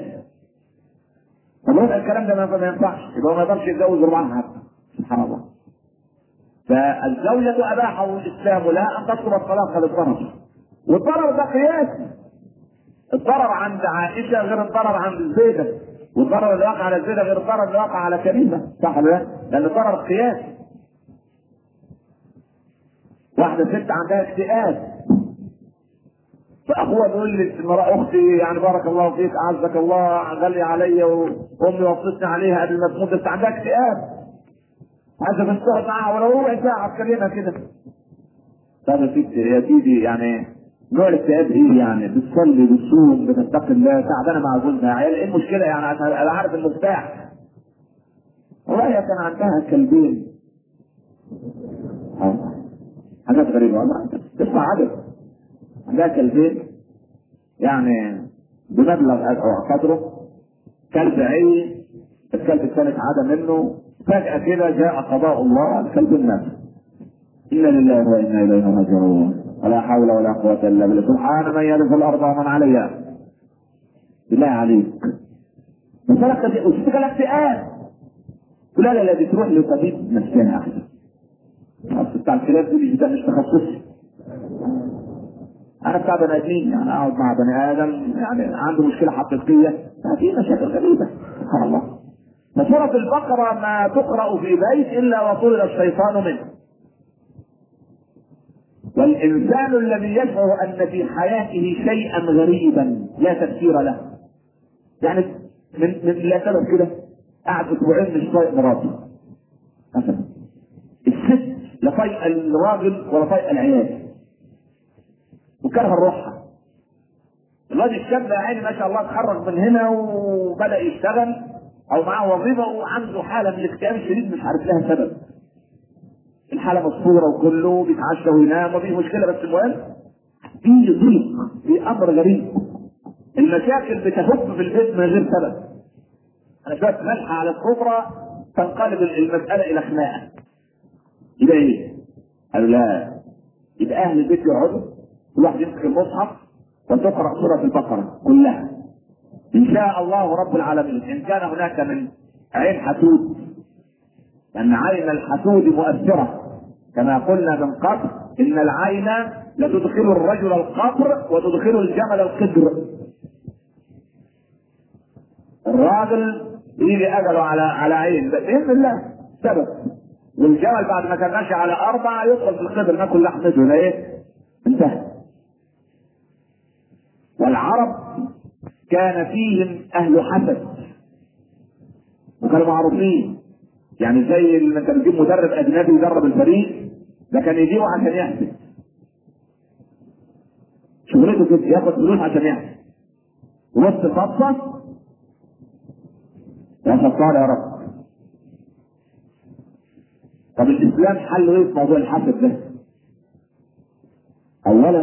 A: طب ربع الكلام ده ما ينفعش يبقى ما يقدرش يتجوز ربعها. حتى سبحان الله. فالزوجة أباحه الإسلام لها أن تطلب الطلاق للضرر والضرر ده قياسي. الضرر عند عائشة غير الضرر عند زيدة. والضرر اللي وقع على زيدة غير الضرر اللي وقع على كريمة. صح ولا لا؟ لأن الضرر قياسي. واحدة ست عندها اكتئاب. فأخوها بيقول لي المرأة أختي يعني بارك الله فيك أعزك الله غلي عليا وأمي وصتني عليها قبل ما تموت بس عندها اكتئاب. بس تقعد معاها ولو ربع ساعة تكلمها كده. طب يا ستي يا سيدي يعني نوع الاكتئاب إيه يعني بتصلي بتصوم بتتقي الله تعبانه مع جوزها عيال إيه المشكلة؟ يعني أنا عارف المفتاح والله كان عندها كلبين. حاجات غريبة والله. تسمع عدد. عندها كلبين. يعني بمبلغ قدره. كلب عي الكلب الثالث عاد منه. فجأة كده جاء قضاء الله الكلب الناس إنا لله وإنا إليه راجعون. ولا حول ولا قوة إلا بالله. سبحان من يرث الأرض ومن عليها. بالله عليك. دي وتشتغل اكتئاب لا لا لا دي تروح لطبيب نفساني أحسن أصل بتاع الكلاب دي ده مش تخصصي. أنا بتاع بني آدمين. يعني أقعد مع بني آدم. يعني عنده مشكلة حقيقية. في مشاكل غريبة. سبحان الله. فسورة البقرة ما تقرأ في بيت إلا وطرد الشيطان منه. والإنسان الذي يشعر أن في حياته شيئا غريبا لا تفسير له. يعني من من لا سبب كده. قعد أسبوعين مش طايق مراته. مثلا. الست لا طايقه الراجل ولا طايقه العيال. وكره روحها الراجل الشاب عيني ما شاء الله اتخرج من هنا وبدأ يشتغل. أو معاه وظيفة وعنده حالة من الاكتئاب الشديد مش عارف لها سبب. الحالة مصفوره وكله بيتعشى وينام وفي مشكلة بس المهم في ضيق في أمر غريب. المشاكل بتهب في البيت من غير سبب. أنا شوية ملحة على السفره تنقلب المسألة إلى خناقة. يبقى إيه؟ قالوا لا. يبقى أهل البيت يقعدوا كل واحد يمسك المصحف وتقرأ سورة البقرة كلها. إن شاء الله رب العالمين. إن كان هناك من عين حسود لأن عين الحسود مؤثرة. كما قلنا من قبل إن العين لتدخل الرجل القبر وتدخل الجمل القدر. الراجل يجي أجله على على عين بإذن الله سبب والجمل بعد ما كان ماشي على أربعة يدخل في القدر ناكل لحمته لا إيه؟ انتهى. والعرب كان فيهم أهل حسد. وكانوا معروفين. يعني زي اللي انت بتجيب مدرب أجنبي يدرب الفريق ده كان يجيبه عشان يحسد. شغلته كده ياخد فلوس عشان يحسد. ونص صفقه يا ستار يا رب. طب الإسلام حل إيه في موضوع الحسد ده؟ اولا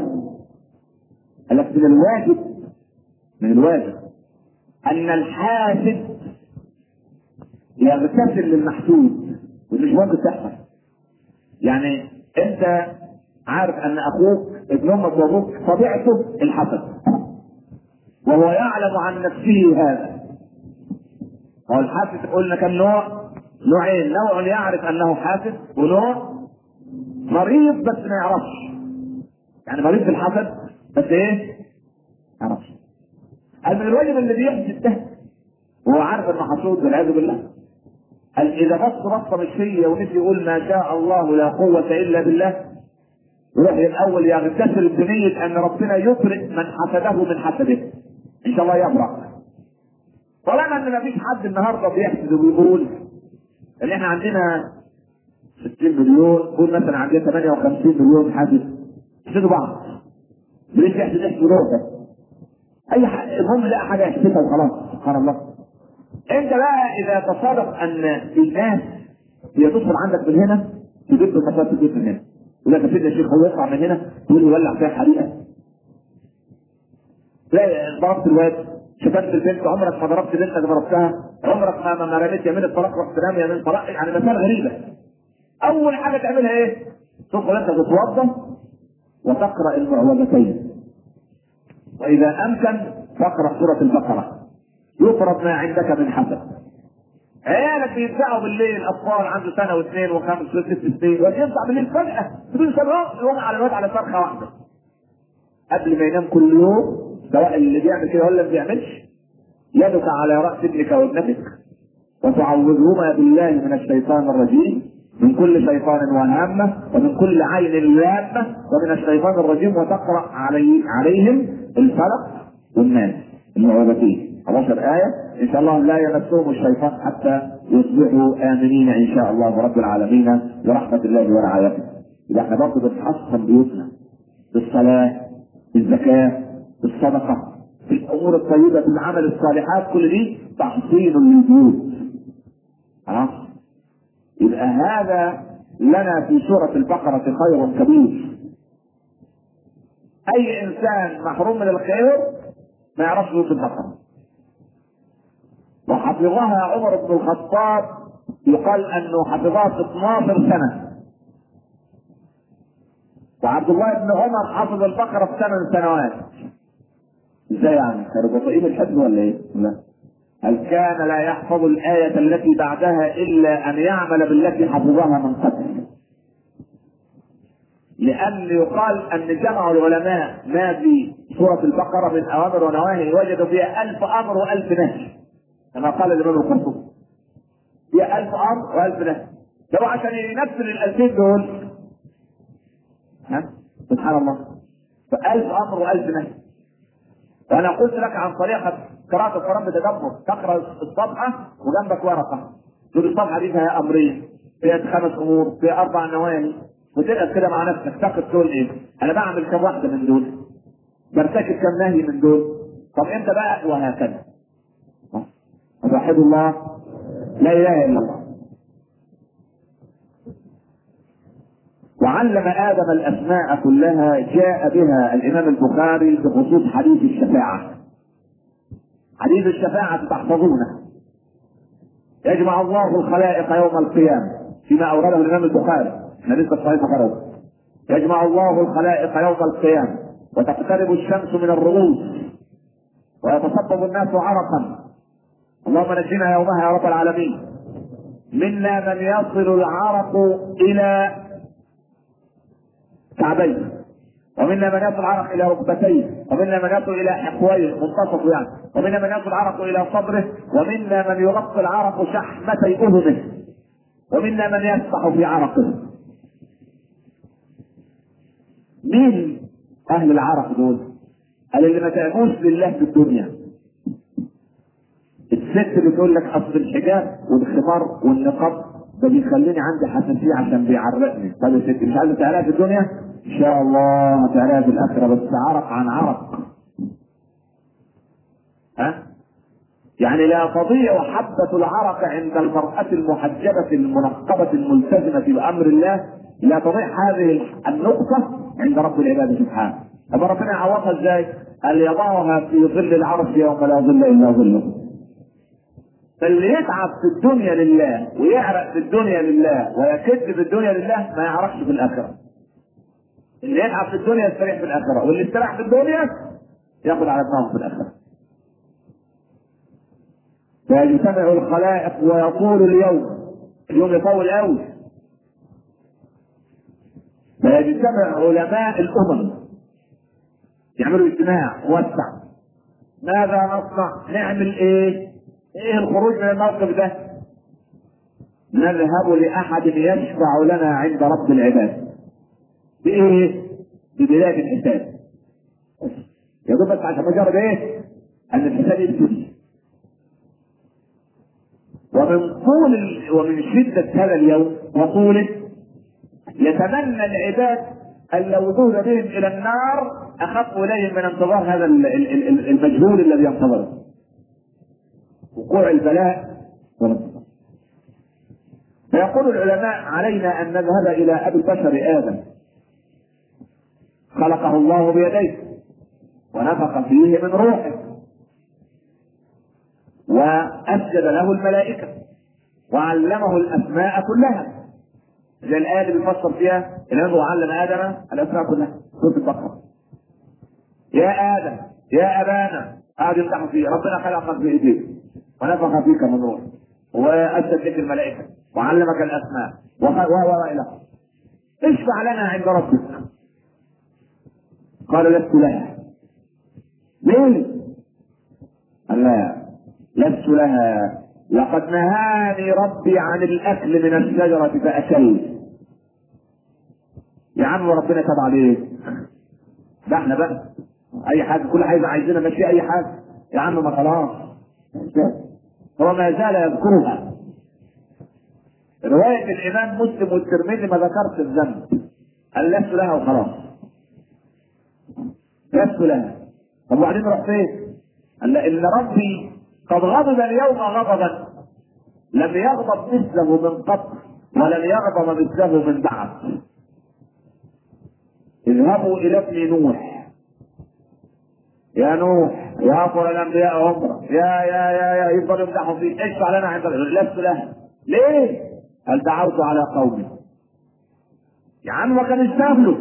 A: قال لك من الواجب من الواجب أن الحاسد يغتسل للمحسود ودي مش ممكن تحصل. يعني أنت عارف أن أخوك ابن أمك وأبوك طبيعته الحسد وهو يعلم عن نفسه هذا. هو الحاسد قلنا كم نوع؟ نوعين. نوع يعرف أنه حاسد ونوع مريض بس ما يعرفش. يعني مريض بالحسد بس إيه؟ ما يعرفش. من الواجب اللي بيحسد ده وهو عارف إنه حسود والعياذ بالله. قال إذا بص مش هي ونسي يقول ما شاء الله لا قوة إلا بالله يروح الأول يغتسل بنية أن ربنا يبرئ من حسده من حسده إن شاء الله يبرأ. طالما إن ما فيش حد النهارده بيحسد وبيقول إن إحنا عندنا 60 مليون قول مثلا عندنا 58 مليون حاسد يحسدوا بعض. ليش يحسد يحسد روحه؟ أي ح... المهم لقى حاجة يحسدها وخلاص سبحان الله. أنت بقى إذا تصادف أن في ناس هي تدخل عندك من هنا تجيب له مسافه البيت من هنا. يقول لك يا الشيخ هو يطلع من هنا تقول له ولع فيها حريقة. تلاقي ضربت الواد شتمت البنت عمرك ما ضربت بنتك ضربتها. عمرك ما ما رميت يمين الطلاق رحت رامي يمين الطلاق. يعني مسائل غريبه أول حاجة تعملها إيه؟ تدخل أنت تتوضا وتقرأ المعوذتين. وإذا أمكن تقرا سورة البقرة. يفرض ما عندك من حسد عيالك بينفعوا بالليل اطفال عنده سنة واثنين وخمس وست سنين وينفع بالليل فجأة. بدون سبب يوقع على الواد على فرخة واحدة. قبل ما ينام كل يوم سواء اللي بيعمل كده ولا ما بيعملش يدك على رأس ابنك وابنتك وتعوذهما بالله من الشيطان الرجيم. من كل شيطان وهامة ومن كل عين لامة ومن الشيطان الرجيم وتقرأ علي عليهم الفلق والناس المعوذتين 11 آية إن شاء الله لا يمسهم الشيطان حتى يصبحوا آمنين إن شاء الله رب العالمين برحمة الله ورعايته. إذا إحنا برضه بنحصن بيوتنا بالصلاة بالزكاة بالصدقة بالأمور الطيبة بالعمل الصالحات كل دي تحصين للبيوت. خلاص؟ يبقى هذا لنا في سورة البقرة خير كبير. أي إنسان محروم من الخير ما يعرفش سورة البقرة. وحفظها عمر بن الخطاب يقال أنه حفظها في 12 سنة وعبد الله بن عمر حفظ البقره في ثمان سنوات إزاي يعني؟ كانوا بطيئين الحفظ ولا إيه؟ لا هل كان لا يحفظ الآية التي بعدها إلا أن يعمل بالتي حفظها من قبل لأن يقال أن جمع العلماء ما في سورة البقرة من أوامر ونواهي وجدوا فيها ألف أمر وألف نهي كما قال الإمام القرطبي. فيها ألف أمر وألف نهي. لو عشان ينفذ الألفين دول ها؟ سبحان الله. فألف أمر وألف نهي. وأنا قلت لك عن طريقة قراءة القرآن بتدبر. تقرأ الصفحة وجنبك ورقة. تقول الصفحة دي فيها أمرين. فيها خمس أمور. فيها أربع نواهي. وتقعد كده مع نفسك تاخد تقول إيه؟ أنا بعمل كم واحدة من دول. برتكب كم نهي من دول. طب إمتى بقى وهكذا وحد الله لا إله إلا الله. وعلم آدم الأسماء كلها جاء بها الإمام البخاري بخصوص حديث الشفاعة. حديث الشفاعة تحفظونه. يجمع الله الخلائق يوم القيامة فيما أورده الإمام البخاري. إحنا لسه في صحيح بخاري يجمع الله الخلائق يوم القيامة وتقترب الشمس من الرؤوس ويتصبب الناس عرقا. اللهم نجنا يومها يا رب العالمين. منا من يصل العرق إلى كعبيه ومنا من يصل العرق إلى ركبتيه ومنا من يصل إلى حقويه منتصف يعني. ومنا من يصل العرق إلى صدره. ومنا من يغطي العرق شحمتي أذنه. ومنا من يسبح في عرقه. مين أهل العرق دول؟ قال اللي ما تعبوش لله في الدنيا. الست بتقول لك اصل الحجاب والخمار والنقاب ده بيخليني عندي حساسيه عشان بيعرقني. طب يا ست مش عايزة تعرقها في الدنيا؟ إن شاء الله هتعرقها في الآخرة بس عرق عن عرق. ها؟ يعني لا تضيع حبة العرق عند المرأة المحجبة المنقبة الملتزمة بأمر الله. لا تضيع هذه النقطة عند رب العباد سبحانه طب ربنا يعوضها إزاي؟ قال يضعها في ظل العرش يوم لا ظل إلا ظله فاللي يتعب في الدنيا لله ويعرق في الدنيا لله ويكد في الدنيا لله ما يعرفش في الآخرة. اللي يتعب في الدنيا يستريح في الآخرة، واللي استريح في الدنيا ياخذ على دماغه في الآخرة. فيجتمع الخلائق ويطول اليوم اليوم يطول قوي فيجتمع علماء الأمم يعملوا اجتماع وسع ماذا نصنع؟ نعمل إيه؟ إيه الخروج من الموقف ده؟ نذهب لأحد يشفع لنا عند رب العباد. بإيه؟ ببدايه الحساب. يا دوب بس عشان مجرد إيه؟ أن الحساب يبتدي. ومن طول. ومن شدة هذا اليوم وطوله يتمنى العباد أن لو ذهب بهم إلى النار أخف إليهم من انتظار هذا المجهول الذي ينتظره. وقوع البلاء. فيقول العلماء علينا أن نذهب إلى أبي البشر آدم خلقه الله بيديه ونفخ فيه من روحه وأسجد له الملائكة وعلمه الأسماء كلها زي الآية اللي بيفسر فيها الإمام وعلم آدم الأسماء كلها سورة البقرة. يا آدم يا أبانا قعد يمدحوا فيه ربنا خلقك بإيديه ونفخ فيك من روح وأسجد لك الملائكة. وعلمك الأسماء. و إلى اشفع لنا عند ربك. قال لست لها ليه؟ قال لا لست لها. لقد نهاني ربي عن الأكل من الشجرة فاكلت يا عم ربنا تاب عليه ده إحنا بقى. أي حاجة كل حاجة عايزينها ماشي أي حاجة. يا عم ما خلاص. هو ما زال يذكرها. رواية الإمام مسلم والترمذي ما ذكرش الذنب. قال لست لها وخلاص. لست لها. طب وبعدين رحت فين؟ قال إن ربي قد غضب اليوم غضبا. لم يغضب مثله من قبل ولم يغضب مثله من بعد. اذهبوا إلى ابن نوح. يا نوح يا افضل الأنبياء عمره يا يا يا يا يفضل يمدحوا فيك اشفع لنا عند لست لها ليه؟ هل دعوت على قومي؟ يا عم ما كان يستاهلوا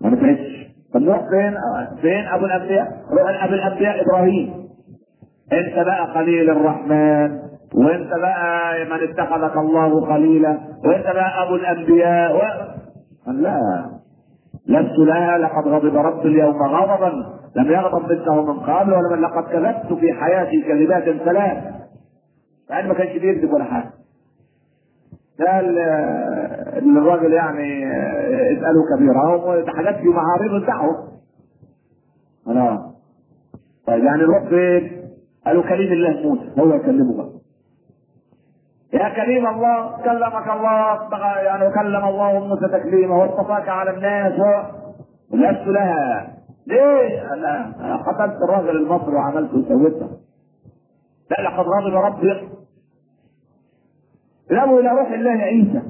A: ما نفعتش طب نروح فين؟ فين أبو الانبياء؟ روح أبو الانبياء إبراهيم انت بقى خليل الرحمن وانت بقى من اتخذك الله خليلا وانت بقى أبو الأنبياء و... لا لست لها لقد غضب رب اليوم غضبا لم يغضب مثله من قبل ولم لقد كذبت في حياتي كذبات ثلاث فأنا ما كانش بيكذب ولا حاجة قال إن الراجل يعني اسالوا كبيرهم وده حاجات في معارض الدعوة خلاص طيب يعني نروح فين؟ قالوا كريم الله موسى هو يكلمه بقى يا كريم الله كلمك الله يعني كلم الله موسى تكليما واصطفاك على الناس و... لست لها ليه؟ أنا قتلت الراجل المصري وعملت وسويتها لا لقد غضب ربي ذهبوا إلى روح الله عيسى.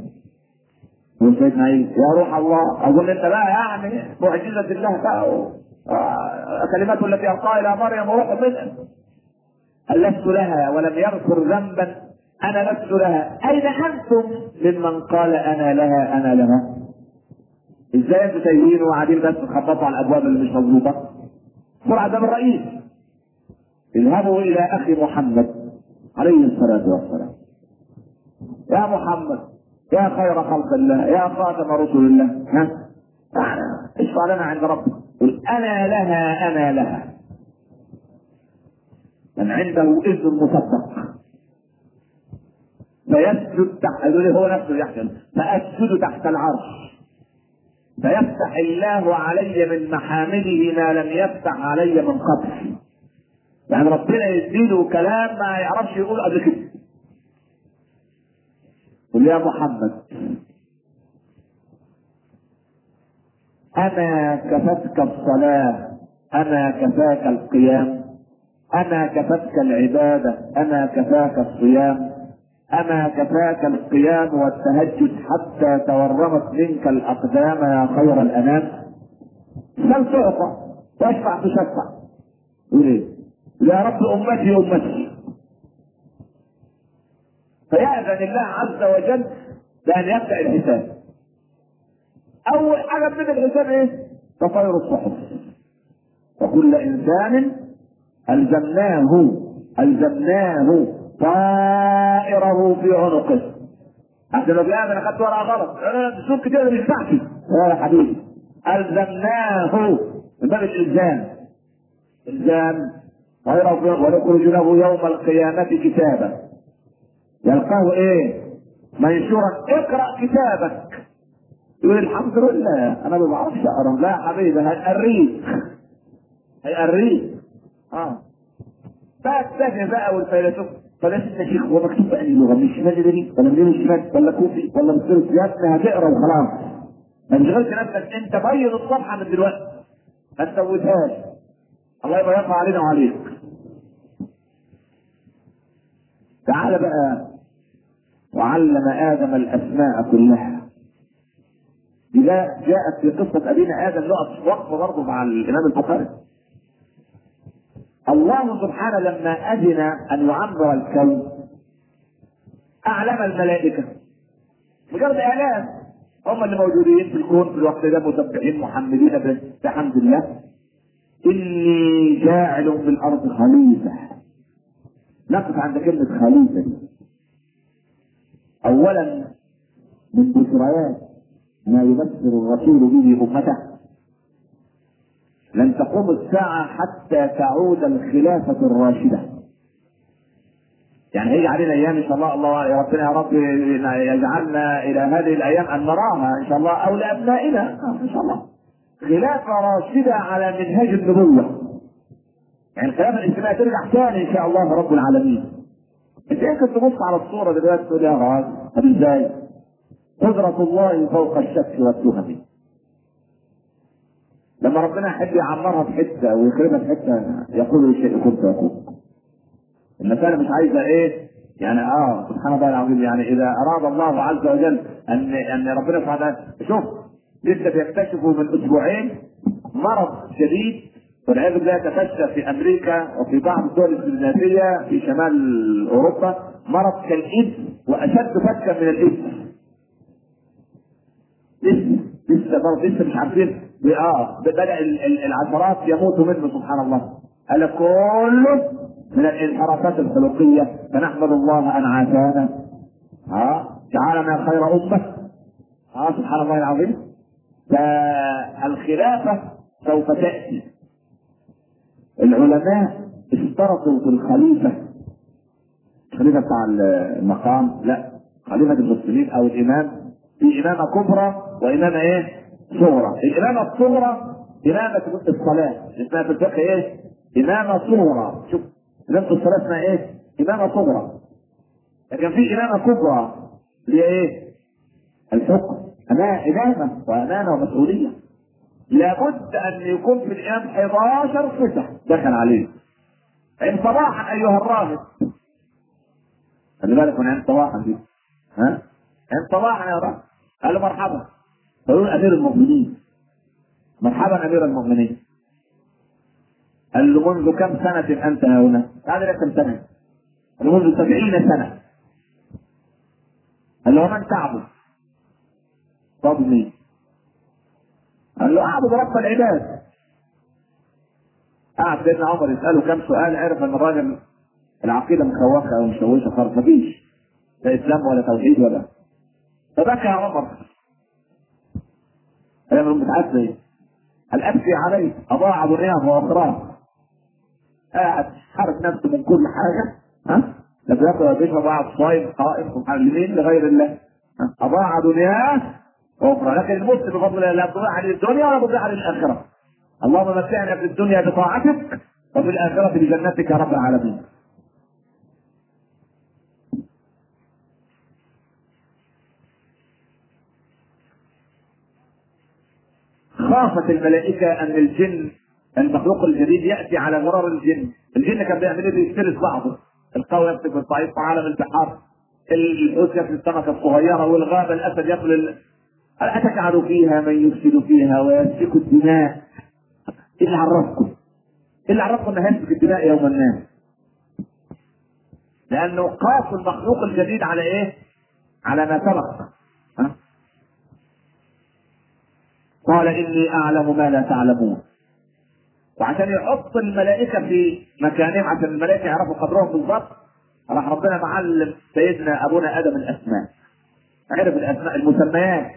A: يقول سيدنا عيسى يا روح الله. اظن انت بقى يعني معجزة الله بقى. آه، كلماته التي ألقاها إلى مريم وروح منها لست لها ولم يغفر ذنبا. أنا لست لها. أين أنتم؟ ممن قال أنا لها أنا لها. إزاي أنتوا تايهين وقاعدين بس تخبطوا على الأبواب اللي مش مظبوطة؟ بسرعة ده الرئيس. اذهبوا إلى أخي محمد عليه الصلاة والسلام. يا محمد يا خير خلق الله يا خاتم رسل الله. ها؟ تعالى اشفع لنا عند ربك؟ قل أنا لها أنا لها. من عنده إذن مصدق. فيسجد تحت هو نفسه يحكم فأسجد تحت العرش. فيفتح الله علي من محامده ما لم يفتح علي من قبل. يعني ربنا يديله كلام ما يعرفش يقول قبل كده قل يا محمد أما كفتك الصلاة أما كفاك القيام أما كفتك العبادة أما كفاك الصيام أما كفاك القيام والتهجد حتى تورمت منك الأقدام يا خير الأنام. سل تعطى واشفع تشفع إيه؟ يا رب أمتي أمتي. فيأذن الله عز وجل بأن يبدأ الحساب. أول حاجة من الحساب إيه؟ تطير الصحف. وكل إنسان ألزمناه ألزمناه طائره في عنقه. عشان لو بيعمل أنا خدت ورقة غلط. أنا شوف كده مش بتاعتي يا حبيبي ألزمناه. من باب الإلزام. إلزام. طائره في ونخرج له يوم القيامة كتابا. يلقاه إيه؟ منشورا. اقرأ كتابك. يقول الحمد لله. أنا ما بعرفش أقرأ. لا يا حبيبي هيقريك هيقريك آه. بقى بقى والفيلسوف. فلازم يا شيخ هو مكتوب بأني لغة مش مدري ولا منين الشمال ولا كوفي ولا مصري يا ابني هتقرأ وخلاص. ما تشغلش نفسك. أنت بيض الصفحه من دلوقتي. ما تسويتهاش الله يبقى علينا وعليك. تعال بقى. وعلم آدم الأسماء كلها. إذا جاءت في قصة أبينا آدم نقف وقفة برضه مع الإمام البخاري. الله سبحانه لما أذن أن يعمر الكون أعلم الملائكة. مجرد إعلام هم اللي موجودين في الكون في الوقت ده مسبحين محمدين بحمد الله إني جاعل في الأرض خليفة. نقف عند كلمة خليفة دي. أولا من بشريات ما يبشر الرسول به أمته. لن تقوم الساعة حتى تعود الخلافة الراشدة. يعني هيجي علينا أيام إن شاء الله الله يا ربنا يا رب يجعلنا إلى هذه الأيام أن نراها إن شاء الله أو لأبنائنا إن شاء الله. خلافة راشدة على منهج النبوة. يعني الخلافة الاسلامية ترجع ثاني إن شاء الله رب العالمين. انت يمكن تبص على الصورة دلوقتي تقول يا غاز طب إزاي؟ قدرة الله فوق الشك والتهم. لما ربنا يحب يعمرها في حتة ويخربها في حتة يقول الشيء كنت يكون المسألة مش عايزة إيه؟ يعني آه سبحان الله العظيم يعني إذا أراد الله عز وجل أن أن ربنا سبحانه وتعالى شوف لسه بيكتشفوا من أسبوعين مرض شديد والعياذ بالله تفشى في أمريكا وفي بعض الدول الاسكندنافيه في شمال أوروبا مرض كالإيدز وأشد فكا من الإيدز. لسه لسه برضه لسه مش عارفين. آه بدأ ال- ال- العشرات يموتوا منه سبحان الله. قال كله من الانحرافات الخلقية. فنحمد الله أن عافانا. آه جعلنا خير أمة. آه سبحان الله العظيم. فالخلافة سوف تأتي. العلماء اشترطوا في الخليفة الخليفة بتاع المقام لا خليفة المسلمين أو الإمام في إمامة كبرى وإمامة إيه؟ صغرى الإمامة الصغرى إمامة الصلاة اسمها في الفقه إيه؟ إمامة صغرى شوف إمامة الصلاة اسمها إيه؟ إمامة صغرى لكن في إمامة كبرى اللي هي إيه؟ الحكم أنا إمامة وأمانة ومسؤولية لابد أن يكون في الإمام 11 صفة دخل عليه عين صباحا أيها الراهب خلي بالك من عين صباحا دي ها؟ عين صباحا يا راهب قال له مرحبا فيقول أمير المؤمنين مرحبا أمير المؤمنين قال له منذ كم سنة أنت هنا؟ قال له كم سنة؟ قال له منذ سبعين سنة قال له ومن تعبد؟ طب مين؟ قال له أعبد رب العباد. قعد سيدنا عمر يسأله كم سؤال عرف إن الراجل العقيدة مخوخه أو مشوشة خالص مفيش. لا إسلام ولا توحيد ولا. فبكى يا عمر. قال له إيه؟ قال أبكي عليه أضاع دنياه وأخراه. قاعد حارس نفسه من كل حاجة. ها؟ بياكل ولا بيشرب قاعد صايم قائم محللين لغير الله؟ أضاع دنياه وأخرى لكن المسلم بفضل الله لا تضيع عليه الدنيا ولا تضيع عليه الآخرة. اللهم متعنا في الدنيا بطاعتك وفي الآخرة بجنتك رب العالمين. خافت الملائكة أن الجن المخلوق الجديد يأتي على غرار الجن. الجن كان بيعمل إيه؟ بيفترس بعضه. القوي يمسك بالضعيف في عالم البحار. الحوت ياكل السمكة الصغيرة والغابة الأسد ياكل ال... أتجعل فيها من يفسد فيها ويسفك الدماء إيه اللي عرفكم؟ إيه اللي عرفكم إن هيسفك الدماء يوم الناس؟ لأنه قاس المخلوق الجديد على إيه؟ على ما سبق؟ قال إني أعلم ما لا تعلمون وعشان يحط الملائكة في مكانهم عشان الملائكة يعرفوا قدرهم بالظبط راح ربنا معلم سيدنا أبونا آدم الأسماء عرف الأسماء المسميات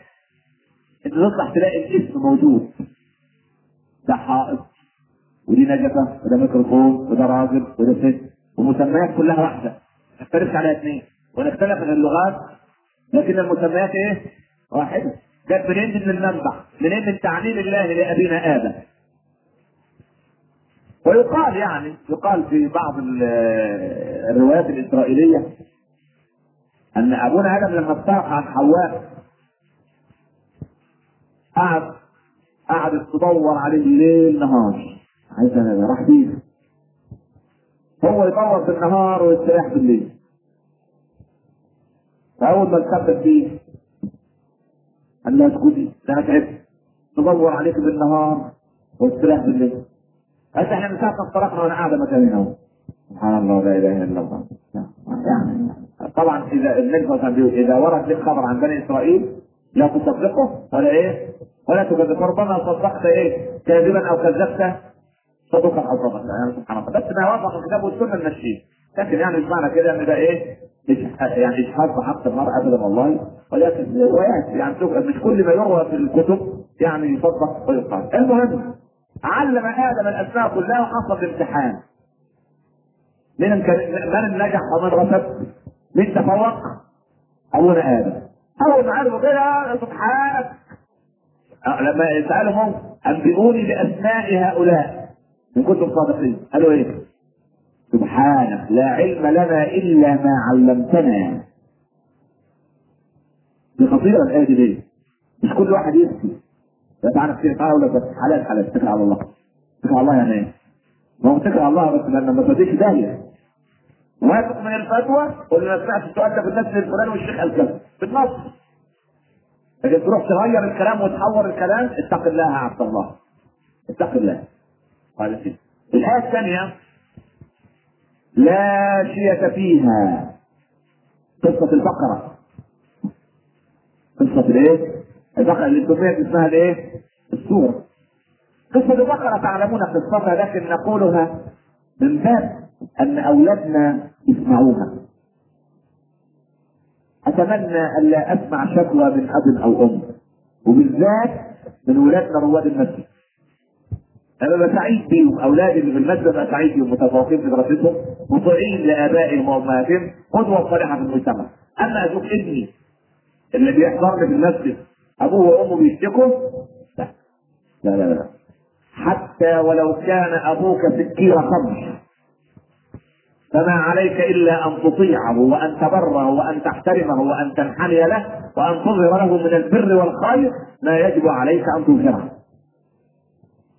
A: انت تطلع تلاقي الاسم موجود. ده حائط ودي نجفة وده ميكروفون وده راجل وده ست ومسميات كلها واحدة. تختلفش عليها اثنين ونختلف في اللغات لكن المسميات إيه؟ واحدة. جت منين من المنبع منين من تعليم الله لأبينا آدم. ويقال يعني يقال في بعض ال- الروايات الإسرائيلية أن أبونا آدم لما افترق عن حواء قعد قعدت تدور عليه ليل نهار. عايز أنا راح فين هو يدور في النهار ويستريح بالليل فأول ما تثبت فيه قال لها اسكتي ده أنا تعبت. تدور عليك بالنهار واستريح بالليل قالت إحنا من ساعه ما افترقنا وأنا قاعدة مكاني اهو سبحان الله لا إله إلا الله. يعني طبعا اذا النبي صلى الله عليه وسلم إذا ورد لك خبر عن بني إسرائيل لا تصدقه ولا إيه؟ ولا تكذبه ربما صدقت إيه؟ كاذبا أو كذبت؟ صدقا أو صدقا يعني سبحان الله. بس ما وافق الكتاب والسنة نمشيه لكن يعني مش معنى كده؟ إن ده إيه؟ يعني اجحاف بحق المرء ابدا والله. ولكن روايات يعني مش كل ما يروى في الكتب يعني يصدق ويقال. المهم علم آدم الأسماء كلها وحصل امتحان. من من نجح ومن رفض من تفوق أبونا آدم. اول ما عرفوا كده سبحانك لما سالهم انبئوني بأسماء هؤلاء؟ إن كنتم صادقين. قالوا إيه؟ سبحانك لا علم لنا إلا ما علمتنا. دي خطيره الآية دي ليه؟ مش كل واحد يفتي لا تعالى أقول لك بس حلال حلال. اتكل على الله. اتكل على الله يعني إيه؟ ما هو اتكل على الله بس لما ما توديش داهيه واثق من الفتوى قول له أنا سمعت السؤال ده في الناس الفلاني والشيخ قال كذا بالنص لكن تروح تغير الكلام وتحور الكلام اتق الله يا عبد الله. اتق الله. قال كده الآية الثانية. لا شية فيها. قصة البقرة. قصة الإيه؟ البقرة اللي سميت اسمها الإيه؟ السورة قصة البقرة تعلمون قصتها لكن نقولها من باب أن أولادنا يسمعوها. أتمنى أن لا أسمع شكوى من أب أو أم. وبالذات من ولادنا رواد المسجد. أنا ببقى سعيد بيهم أولادي اللي في المسجد ببقى سعيد بيهم متفوقين في دراستهم مطيعين لآبائهم وأمهاتهم قدوة صالحة في المجتمع. أما أشوف ابني اللي بيحضرني في المسجد أبوه وأمه بيشتكوا؟ لا. لا لا لا. حتى ولو كان أبوك سكين خمر فما عليك إلا أن تطيعه وأن تبره وأن تحترمه وأن تنحني له وأن تظهر له من البر والخير ما يجب عليك أن تظهره.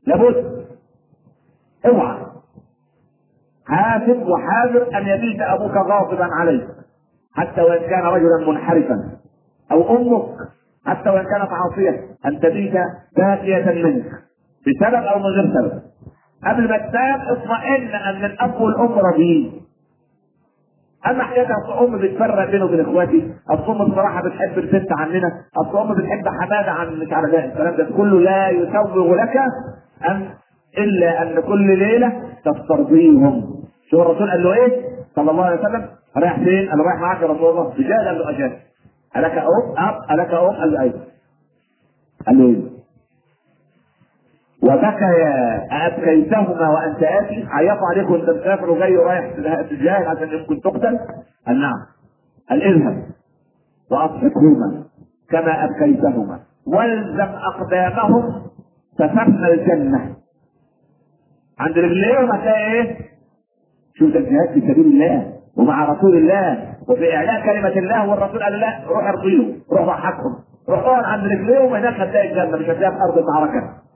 A: لابد. اوعى. حاسب وحاذر أن يبيت أبوك غاضبا عليك. حتى وإن كان رجلا منحرفا. أو أمك. حتى وإن كانت عاصية. أن تبيت باكيه منك. بسبب أو من غير سبب. قبل ما تنام اطمئن أن الأب والأم راضيين أما حكايه أصل أم بتفرق بينه وبين إخواتي. أصل أم بصراحة بتحب البنت عننا. أصل أم بتحب حمادة عن مش عارف إيه الكلام ده كله لا يسوغ لك ان إلا أن كل ليلة تسترضيهم. شو الرسول قال له إيه؟ صلى الله عليه وسلم. رايح فين؟ له رايح معاك يا رسول الله. رجال قال له أجل الك ام أب. الك ام قال له أيوه. قال له إيه؟ وبكيا أبكيتهما وأنت آتي عيطوا عليك وأنت مسافر وجاي رايح تجاهد عشان يمكن تقتل؟ قال نعم قال اذهب وأضحكهما كما أبكيتهما. والزم أقدامهم فثم الجنة. عند رجليهم هتلاقي إيه؟ شوف ده؟ الجهاد في سبيل الله ومع رسول الله. وفي إعلاء كلمة الله والرسول قال لا روح أرضيهم روح ضحكهم روح اقعد عند رجليهم هناك هتلاقي الجنة. مش هتلاقيها في أرض المعركة.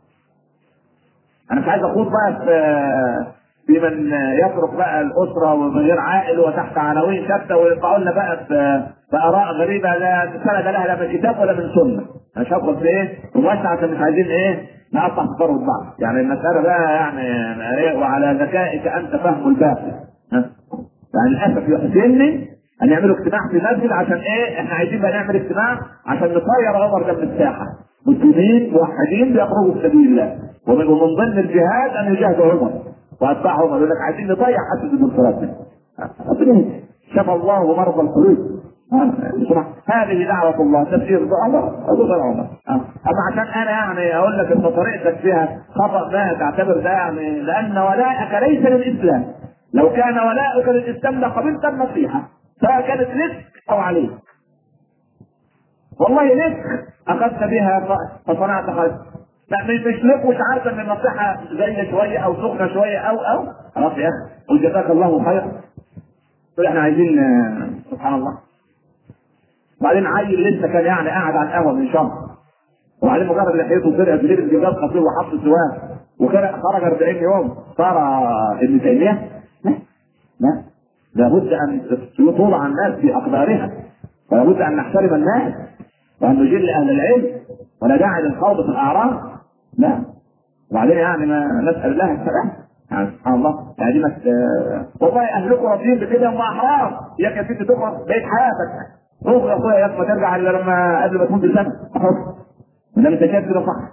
A: أنا مش عايز أخوض بقى في في من يترك بقى الأسرة ومن غير عائل وتحت عناوين شتى ويطلعوا لنا بقى في في آراء غريبة لا سند لها لا من كتاب ولا من سنة. أنا مش هدخل في إيه؟ مباشره عشان مش عايزين إيه؟ نقطع في ثروه بعض. يعني المسألة بقى يعني وعلى ذكائك أنت فهم الباقي يعني للأسف يحزنني أن يعملوا اجتماع في مسجد عشان إيه؟ إحنا عايزين بقى نعمل اجتماع عشان نطير عمر من الساحة. مسلمين موحدين بيخرجوا في سبيل الله. ومن ومن ضمن الجهاد أن يجاهد عمر واتباع عمر يقول لك عايزين نضيع حتى الديمقراطيه شفى الله مرضى القلوب. هذه دعوة الله تفسير عمر أبو بكر عمر أما عشان أنا يعني أقول لك إن طريقتك فيها خطأ ما تعتبر ده يعني لأن ولاءك ليس للإسلام. لو كان ولاؤك للإسلام لقبلت النصيحة. سواء كانت لك أو عليك. والله لك أخذت بها فصنعت خير لا مش لك مش عارفه ان النصيحه زي شوية أو سخنة شوية أو أو خلاص يا أخي. قل جزاك الله خيرا. تقول إحنا عايزين سبحان الله. وبعدين عيل لسه كان يعني قاعد على القهوة من شهر. وبعدين مجرد لحيته طلع في ليله جبال خطير وحط سواه. وكان خرج 40 يوم. صار ابن تيمية. لا لا لابد ان توضع الناس في أقدارها. ولابد أن نحترم الناس. وان نجل أهل العلم داعي للخوض في الأعراض. لا. وبعدين يعني ما نسال الله السلام يعني سبحان الله يعني. والله اهلكم راضيين بكده هم احرار يا ست تخرج بقيت حياتك. روح يا أخويا يا ما ترجع إلا لما قبل ما تموت بسنه أحط ما دام أنت شايف كده صح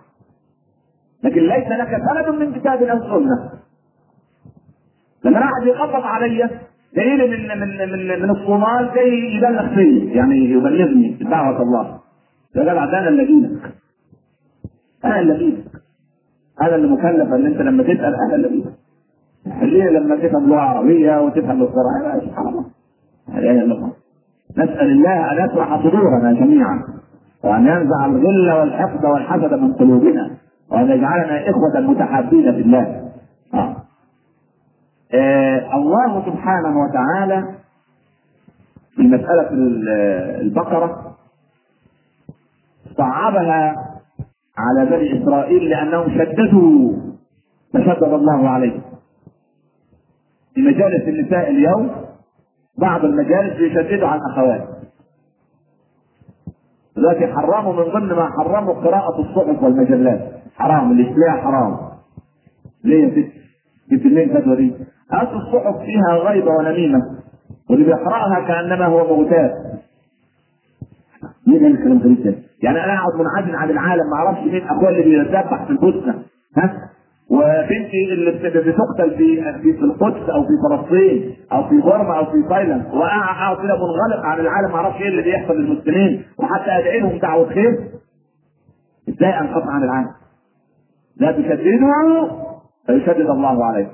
A: لكن ليس لك سند من كتاب أو سنة. لما واحد يخبط عليا لي من من من من الصومال جاي يبلغ فيا يعني يبلغني. دعوه الله. يا جدع ده أنا اللي اجيلك أنا اللي اجيلك أنا اللي مكلف إن أنت لما تسأل أنا اللي اجيلك خلينا لما تفهم لغة عربية وتفهم القران سبحان الله. نسأل الله أن يشرح صدورنا جميعا وأن ينزع الغل والحقد والحسد من قلوبنا وأن يجعلنا إخوة متحابين في الله. آه. آه الله سبحانه وتعالى في مسألة البقرة صعبها على بني إسرائيل لأنهم شددوا فشدد الله عليهم في مجالس النساء اليوم بعض المجالس بيشددوا على الأخوات دلوقتي حرموا من ضمن ما حرموا قراءة الصحف والمجلات. حرام الإشلاء حرام. ليه يا ست؟ جبت منين الفتوى دي؟ أصل الصحف فيها غيبة ونميمة. واللي بيقرأها كأنما هو مغتاب مين قال الكلام ده يعني أنا أقعد منعزل عن العالم ما أعرفش مين أخويا اللي بيذبح في البوسنه ها؟ وبنتي اللي بتقتل في في القدس أو في فلسطين أو في بورما أو في تايلاند. وأقعد كده منغلق عن العالم ما أعرفش إيه اللي بيحصل للمسلمين. وحتى ادعي لهم دعوة خير. إزاي أنقطع عن العالم؟ لا تشددوا فيشدد الله عليه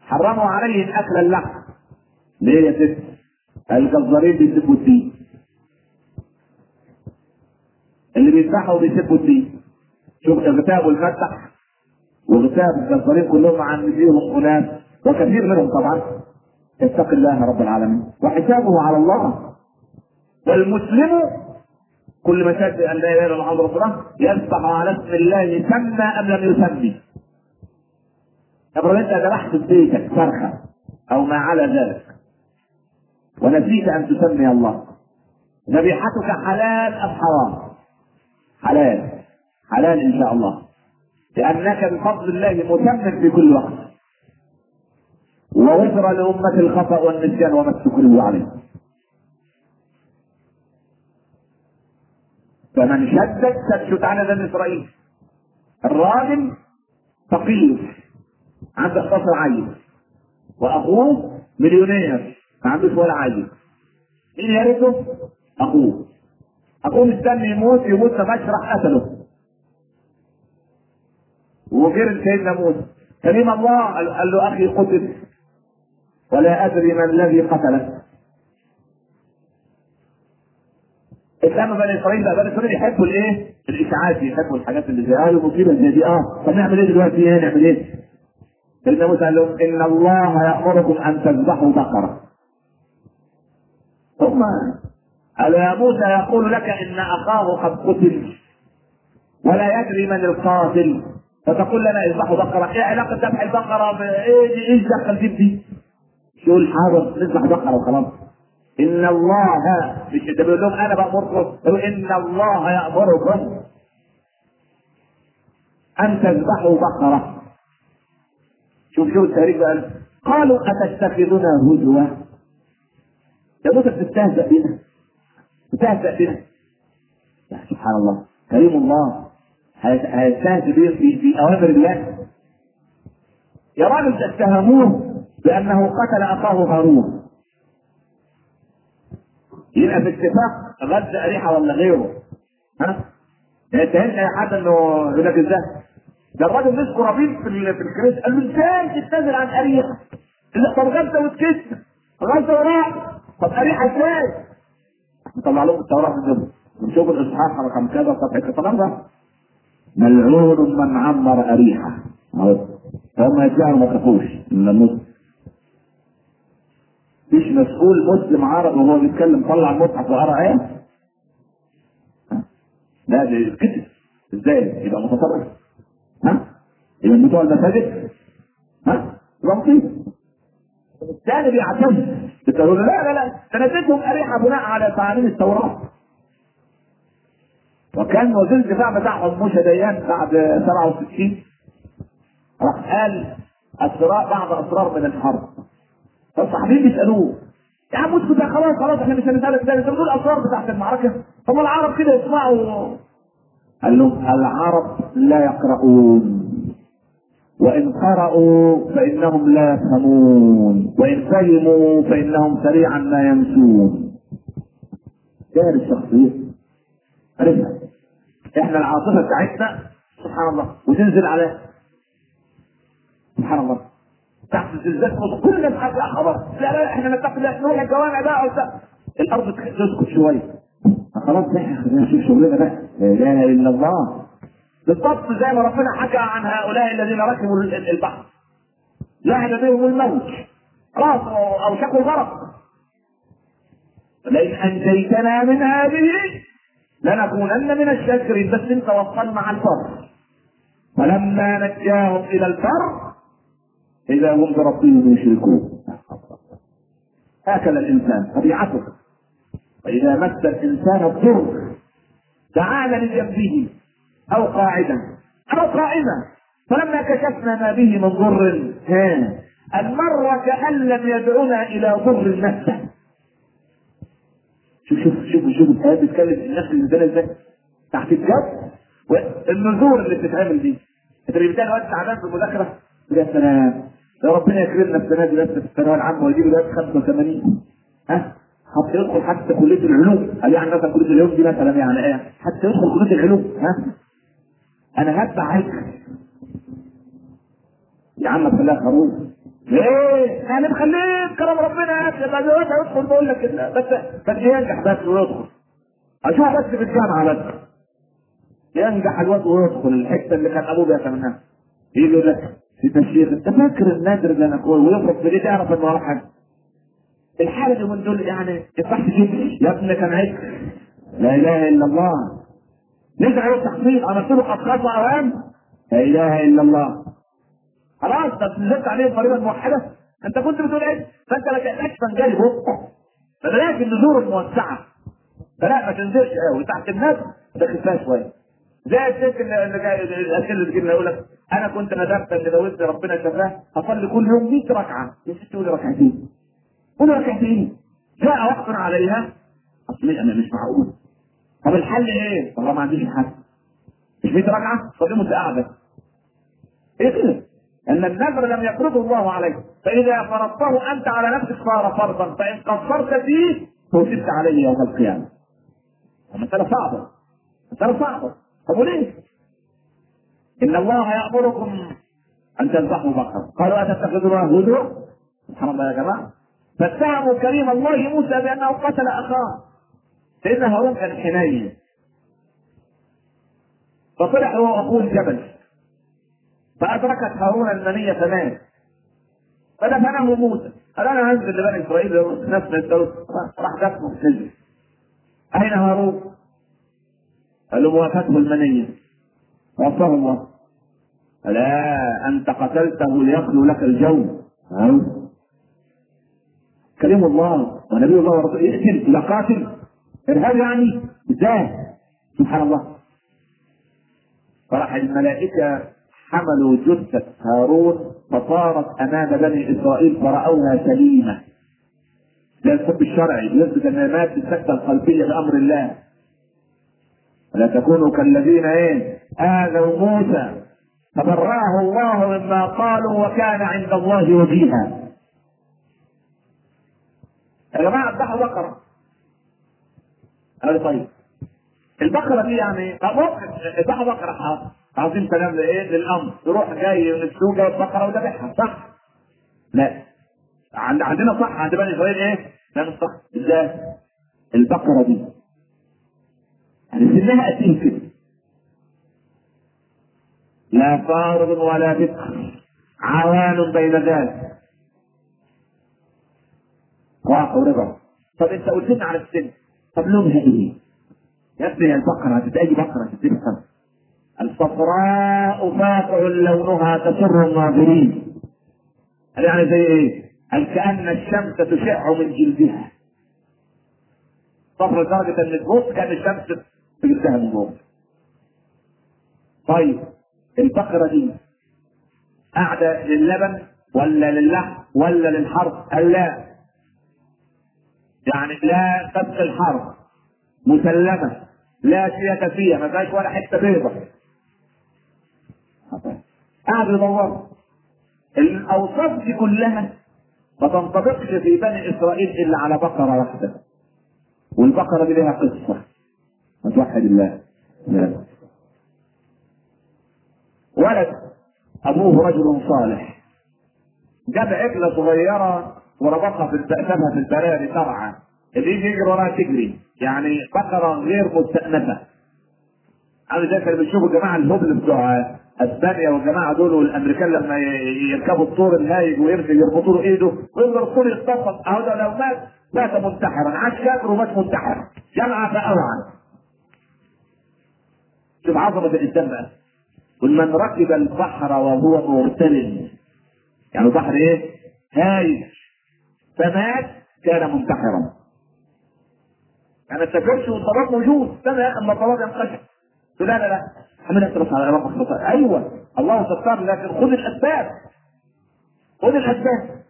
A: حرموا عليهم أكل اللحم. ليه يا ست؟ الجزارين بيسبوا الدين. بيذبحوا وبيسبوا الدين. شوف اغتابوا المذبح واغتاب الجزارين كلهم عن فيهم اناس وكثير منهم طبعا. يتقي الله رب العالمين. وحسابه على الله. والمسلم كل ما شهد أن لا إله إلا الله محمد رسول الله على اسم الله سمى أم لم يسمي افرض أنت ذبحت بيتك فرخة أو ما على ذلك. ونسيت أن تسمي الله. ذبيحتك حلال أم حرام؟ حلال. حلال إن شاء الله. لأنك بفضل الله مسمى في كل وقت. وغفر لأمة الخطأ والنسيان وما استكرهوا عليه فمن شدد تشد على بني إسرائيل. الراجل فقير. عنده 11 عيل. وأخوه مليونير. ما عندوش ولا عيل. مين يرثه؟ أخوه. أخوه مستني يموت يموت فمشرح قتله. وغير سيدنا موسى كريم الله؟ قال له أخي قتل. ولا أدري ما الذي قتله. اسلام بني إسرائيل بقى بني إسرائيل يحبوا الإيه؟ الإشاعات يحبوا الحاجات اللي زي آه مصيبة زي دي. آه. طب نعمل إيه دلوقتي؟ إيه نعمل إيه؟ سيدنا موسى قال لهم إن الله يأمركم أن تذبحوا بقرة. ثم قال يا موسى يقول لك إن أخاه قد قتل ولا يدري من القاتل. فتقول لنا اذبحوا بقرة. إيه علاقة ذبح البقرة بايه دي إيش دخل دي دي؟ يقول حاضر نذبح بقرة وخلاص. إن الله مش ده بيقول لهم أنا بامركم يقول إن الله يامركم أن تذبحوا بقرة. شوف شوف التاريخ قالوا اتتخذنا هزوا؟ يا موسى بتستهزأ بنا بتستهزأ بنا سبحان الله. كريم الله. هيستهزئ بنا في, في أوامر الله. يا راجل اتهموه بأنه قتل أخاه هارون. يبقى في اتفاق غد أريحة ولا غيره؟ ها؟ اتهمت أي حد إنه يقول لك إزاي ده الراجل مسكه ربيب في ال- في الكريس. قال له إزاي تتنازل عن أريحة؟ طب غزة وتكسر غزة وراح. طب أريحة إزاي؟ طلع لهم التوراة من جنبه نشوف الإصحاح رقم كذا صفحه الكلام ده ملعون من عمر أريحة. اهو فهم يتلاقوا ما خافوش من المسلم مش مسؤول مسلم عربي وهو بيتكلم طلع المصحف وقرأ إيه؟ لا ده كده إزاي؟ يبقى متطرف. ها؟ يبقى بتوع المساجد ها؟ مصيبه الثاني بيعتز. بتقول لا لا لا. تنزلتهم أريحة بناء على تعاليم التوراة. وكان وزير الدفاع بتاعهم موسى ديان بعد 67 راح قال اسرار بعض أسرار من الحرب. فالصحابيين بيسألوه يا عم اسكت يا خلاص خلاص إحنا مش هنسألك تاني أنت بتقول الاسرار بتاعت المعركة. هم العرب كده يسمعوا. قال لهم العرب لا يقرؤون. وإن قرأوا فإنهم لا يفهمون. وإن فهموا فإنهم سريعا ما ينسون. دار الشخصية. عرفها إحنا العاطفة بتاعتنا سبحان الله وتنزل على سبحان الله. تحت الزلزال كل الناس لا خلاص لا لا إحنا نتقي لا نروح الجوامع بقى وبتاع. الأرض تسكت شوية. خلاص بقى خلينا نشوف شغلنا بقى. لا إله إلا الله. بالضبط زي ما ربنا حكى عن هؤلاء الذين ركبوا ال- البحر. لعن بهم الموت. خلاص اوشكوا الغرق. لئن أنجيتنا من هذه لنكونن من الشاكرين. بس انت وصل مع البر فلما نجاهم إلى البر إذا هم بربهم يشركون. هكذا الإنسان طبيعته. فإذا مس الإنسان الضر تعالى لجنبه أو قاعدا. أو قائما فلما كشفنا ما به من ضر ها المر كأن لم يدعنا إلى ضر مسه شوف شوف شوف شوف. الايه بتتكلم النفس الانسان إزاي تحت الجو والنذور اللي بتتعمل دي. أنت اللي بتلاقي وقت تعبان في المذاكرة. تقول يا سلام. يا ربنا يكرمنا السنة دي بس في الثانوية العامة ويجيب لغايه 85 ها؟ حتى يدخل حتى كلية العلوم. قال يعني مثلا كلية العلوم دي مثلا يعني إيه؟ حتى يدخل كلية العلوم. ها؟ أنا هتبع عليك. يا عم خليها خروج. ليه؟ يعني مخليه كلام ربنا. يا أخي ما هيدخل بقول لك بس بس ينجح بس ويدخل. أشوف بس في الجامعة بس. ينجح الواد ويدخل. الحتة اللي كان أبوه بيتمناها يجي يقول لك في تشيخ أنت فاكر النادر ده أنا كويس ويفرق في تعرف إنه حاجة الحاله من دول يعني يصح يا ابني كان عيب. لا إله إلا الله. نرجع له التخطيط له قد خطوه اوام لا إله إلا الله. خلاص طب نزلت عليه الفريضه الموحده أنت كنت بتقول إيه؟ فأنت ما كانكش فنجالي بقى فبلاش النزور الموسعة. فلا ما تنزلش. قوي تحت الناس خفاف شوية. زي الست اللي جاي الأسئلة اللي بتجيلنا يقول لك أنا كنت ندمت إن لو ربنا شفاه هصلي كل يوم 100 ركعة. يا ست قولي ركعتين. قولي ركعتين. جاء وقت عليها. أصل أنا مش معقول. طب الحل إيه؟ والله ما عنديش حل. مش 100 ركعه صلي وانت قاعدة إيه كده؟ ان النذر لم يفرضه الله عليك. فإذا فرضته أنت على نفسك صار فرضا. فإن قصرت فيه توجبت عليه يوم القيامة. مسألة صعبة. مسألة صعبة. طب وليه؟ إن الله يأمركم أن تذبحوا بقرة. قالوا أتتخذونها هزوا سبحان الله يا جماعة. فاتهموا كريم الله موسى بأنه قتل أخاه. سيدنا هارون كان حنين فطلع هو وأخوه الجبل. فأدركت هارون المنية فمات فدفنه موسى. قال أنا هنزل لبني إسرائيل نفس الدروس راح دفنه في نزل أين هارون؟ قال له موافته المنية. وفاه الله لا أنت قتلته ليخلو لك الجو. كريم الله ونبي الله ورسوله. يقتل لا قاتل. إرهاب يعني إزاي؟ سبحان الله. فراح الملائكة حملوا جثة هارون فصارت أمام بني إسرائيل فرأوها سليمة. لا الحب الشرعي يثبت أنها مات بالسكتة القلبية بأمر الله. ولا تكونوا كالذين إيه آذوا موسى. فبرأه الله مما قالوا وكان عند الله وجيها. يا جماعة اذبحوا بقرة قال طيب. البقرة دي يعني اذبحوا بقرة عاوزين كلام لإيه؟ للأمر. يروح جاي من السوق جايب بقرة وذبحها صح؟ لا. عند عندنا صح. عند بني إسرائيل إيه؟ لا مش صح. إزاي؟ البقرة دي. يعني سنها قد كده لا فارض ولا بكر عوان بين ذلك. راح ورجع طب أنت قلت لنا على السن. طب لونها إيه؟ يا ابني البقرة هتبقى بقرة تتبقى الصفراء فاقع لونها تسر الناظرين يعني زي إيه؟ قال كأن الشمس تشع من جلدها صفر درجة إن تبص كأن الشمس في جلدها من جوه طيب البقرة دي قاعدة للبن ولا للحم ولا للحرث؟ قال لا يعني لا تبقي الحرث مسلمة لا شية فيها ما فيهاش ولا حتة بيضة. قاعد يدور الأوصاف دي كلها ما تنطبقش في بني إسرائيل إلا على بقرة واحدة. والبقرة دي لها قصة. ما توحد الله. ولد أبوه رجل صالح. جاب عجلة صغيرة. وربطها في سابها في البراري ترعى اللي يجي يجري وراها تجري. يعني بقرة غير مستأنفة أنا زي كانوا بيشوفوا الجماعة الهبل بتوع أسبانيا والجماعة دول والأمريكان لما يركبوا التور الهايج ويرجع يربطوا له ايده ويفضل التور يتطبق. اهو ده لو مات مات منتحرا. عاش كافر ومات منتحر جمع فأوعى. شوف عظمة الانسان بقى. ومن ركب البحر وهو مرتج يعني البحر إيه؟ هايج. فمات كان منتحرا. يعني التكرش والطلاق موجود استنى أما الطلاق ينقشع لا. لا لا حمل اصرف على ربك خطأ. أيوه. الله ستار لكن خذ الأسباب. خذ الأسباب.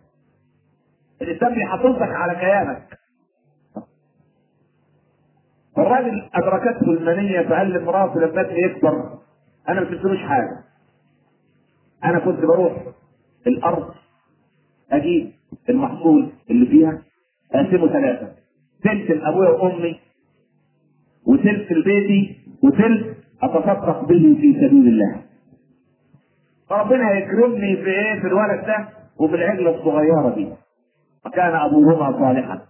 A: الانسان بيحافظك على كيانك. الراجل أدركته المنية فقال لمراته لما يكبر. أنا ما سبتلوش حاجة. أنا كنت بروح الأرض أجيب. المحصول اللي فيها اقسمه ثلاثة ثلث لابويا وأمي وثلث لبيتي وثلث اتصدق به في سبيل الله. فربنا هيكرمني في إيه؟ في الولد ده وفي العجله الصغيرة دي. وكان أبوهما صالحا.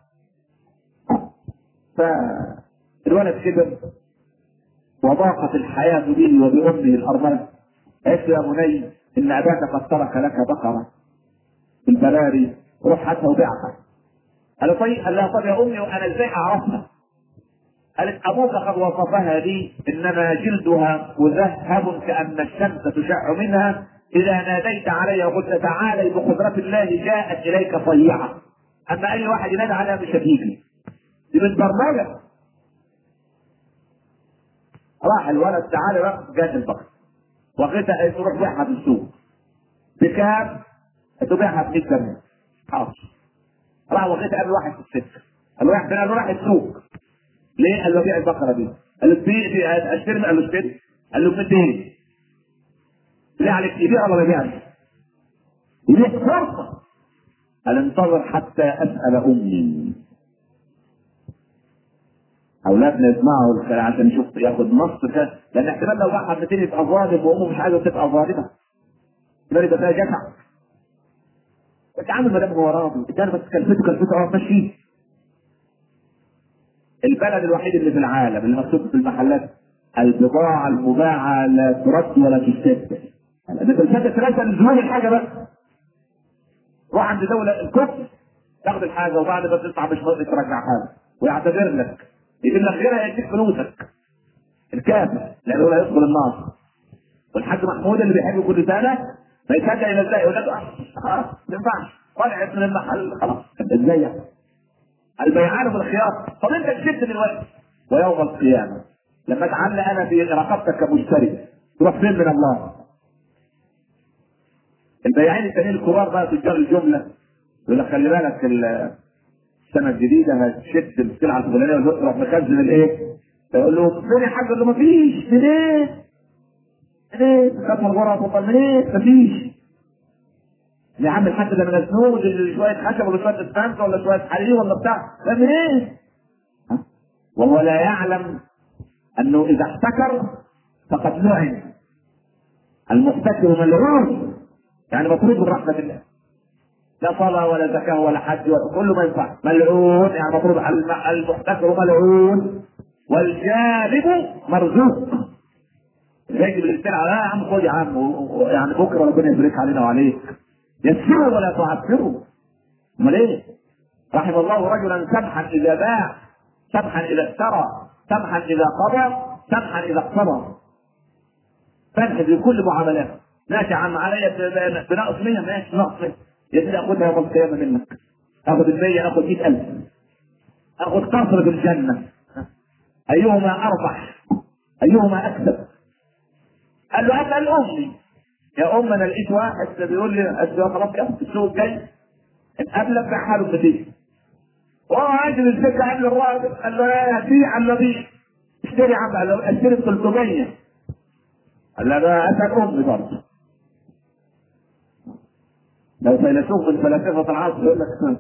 A: فالولد كبر وضاقت الحياة به وبأمه الأرملة قالت يا بني إن أباك قد ترك لك بقرة. في البراري روح هاتها وبيعها قال طيب قال لها طب يا أمي وأنا إزاي أعرفها؟ قالت أبوك قد وصفها لي إنما جلدها مذهب كأن الشمس تشع منها. إذا ناديت علي وقلت تعالي بقدرة الله جاءت إليك صيحة أما أي واحد ينادي عليها مش هتيجي. دي متبرمجة راح الولد تعالى بقى جات البقرة واخدها قالت روح بيعها في السوق. بكام؟ تبيعها ب 100 جنيه حاضر. راح واخدها قبل واحد في السكه قال له له راح السوق ليه؟ قال له بيع البقرة دي. قال له أشتري قال له اشتري قال له ب 200 ليه عليك يبيع ولا ما يبيعش؟ يبيع فرصة. قال انتظر حتى أسأل أمي. أولادنا يسمعوا الكلام عشان يشوف ياخد نص كده. لأن احتمال لو باعها ب 200 يبقى ظالم وأمه مش عايزة تبقى ظالمة. يبقى فيها جشع اتعامل ما دام هو راضي ادانا بس كلفته كلفته آه ماشي البلد الوحيد اللي في العالم اللي مكتوب في المحلات البضاعة المباعة لا ترد ولا. انت الفاتة ثلاثة لزوم الحاجة بس. روح عند دولة الكفر تاخد الحاجة وبعد ما تدفع مش راضي ترجعها ويعتذر لك يجيب لك غيرها يديك فلوسك. الكافر لأنه لا يدخل النار. والحاج محمود اللي بيحب كل سنة ما يصدق إلى إزاي يقول لك خلاص ما ينفعش. طلعت من المحل خلاص. إزاي؟ البيعان بالخيار طب أنت كسبت دلوقتي؟ ويوم القيامة لما اتعلق أنا في رقبتك كمشتري تروح فين من الله؟ البياعين التانيين الكبار بقى تجار الجملة. يقول لك خلي بالك السنة الجديدة هتشد السلعة الفلانية وتروح مخزن الإيه؟ يقول له فين يا حاج؟ يقول له مفيش. منين؟ خدنا الغرف وقال منين؟ مفيش. يا عم الحاج ده من الزنود اللي شوية خشب ولا شوية اسفنج ولا شوية حرير ولا بتاع. ده منين؟ وهو لا يعلم أنه إذا احتكر فقد لعن. المحتكر ملعون يعني مطرود من رحمة الله. لا صلاة ولا زكاة ولا حج ولا كله ما ينفع. ملعون يعني مطلوب. المحتكر ملعون. والجانب مرزوق. يجب الانسان على يا عم خد يا عم يعني بكرة ربنا يبارك علينا وعليك. يسروا ولا تعسروا أمال إيه؟ رحم الله رجلا سمحا إذا باع سمحا إذا اشترى سمحا إذا قضى سمحا إذا اقتضى. سمح في كل معاملاته ماشي يا عم عليا بنقص 100 ماشي نقص 100 يا سيدي اخدها يوم القيامه منك. اخد ال 100 اخد 100000 اخد قصر في الجنة. أيهما أربح؟ أيهما أكسب؟ قال له اسال امي يا أم أنا لقيت واحد بيقول لي أسوأ خلاص يا السوق الجاي قبلك بيع له 200 وهو عاجل السكه قال الراجل قال له يا بيع ولا بيع اشتري عم قال له اشتري ب 300 قال له أنا اسال امي برضه. لو فيلسوف من فلاسفة العصر يقول لك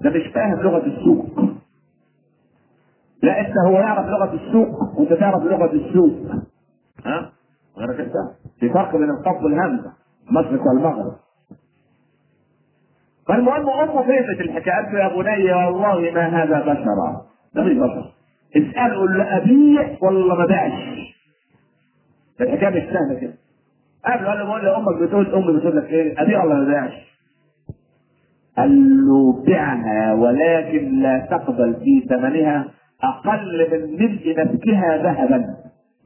A: ده مش فاهم لغة السوق. لا إنت هو يعرف لغة السوق وأنت تعرف لغة السوق. ها؟ في فرق بين القصد والهمزة. المشرق والمغرب فالمهم امه فهمت الحكاية. قالت له يا بني والله ما هذا بشرا؟ ده مش بشر. اساله له ابيع ولا ما بيعش الحكاية مش سهلة كده. قبل قال له بقول له أمك بتقول أمي بتقول لك إيه؟ ابيع ولا ما بيعش قال له بعها ولكن لا تقبل في ثمنها أقل من ملء نفسها ذهبا.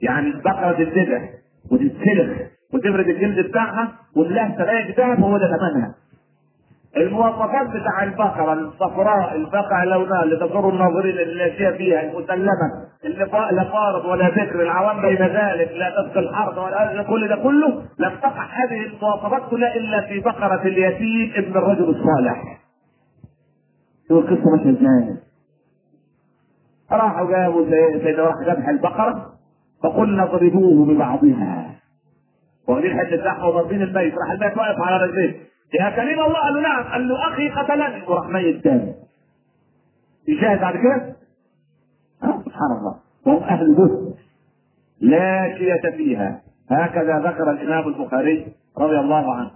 A: يعني البقره تتذبح وتتسلخ وتفرد الجلد بتاعها ونلاقي سلايك ذهب هو ده ثمنها المواصفات بتاع البقرة الصفراء البقع لونها اللي تضر الناظرين اللي فيها فيها المسلمة اللي لا فارض ولا ذكر العوام بين ذلك لا تسقي الأرض ولا كل ده كله لم تقع هذه المواصفات كلها إلا في بقرة اليتيم ابن الرجل الصالح. شو القصة ماشيه إزاي؟ راحوا جابوا سيدنا راح ذبح البقرة فقلنا اضربوه ببعضها. واخدين حتة لحمه وضاربين الميت راح الميت واقف على رجليه. يا كريم الله قال له نعم. قال له أخي قتلني. وراح ميت تاني يشاهد بعد كده؟ آه سبحان الله. وهم أهل بث لا شية فيها. هكذا ذكر الإمام البخاري رضي الله عنه.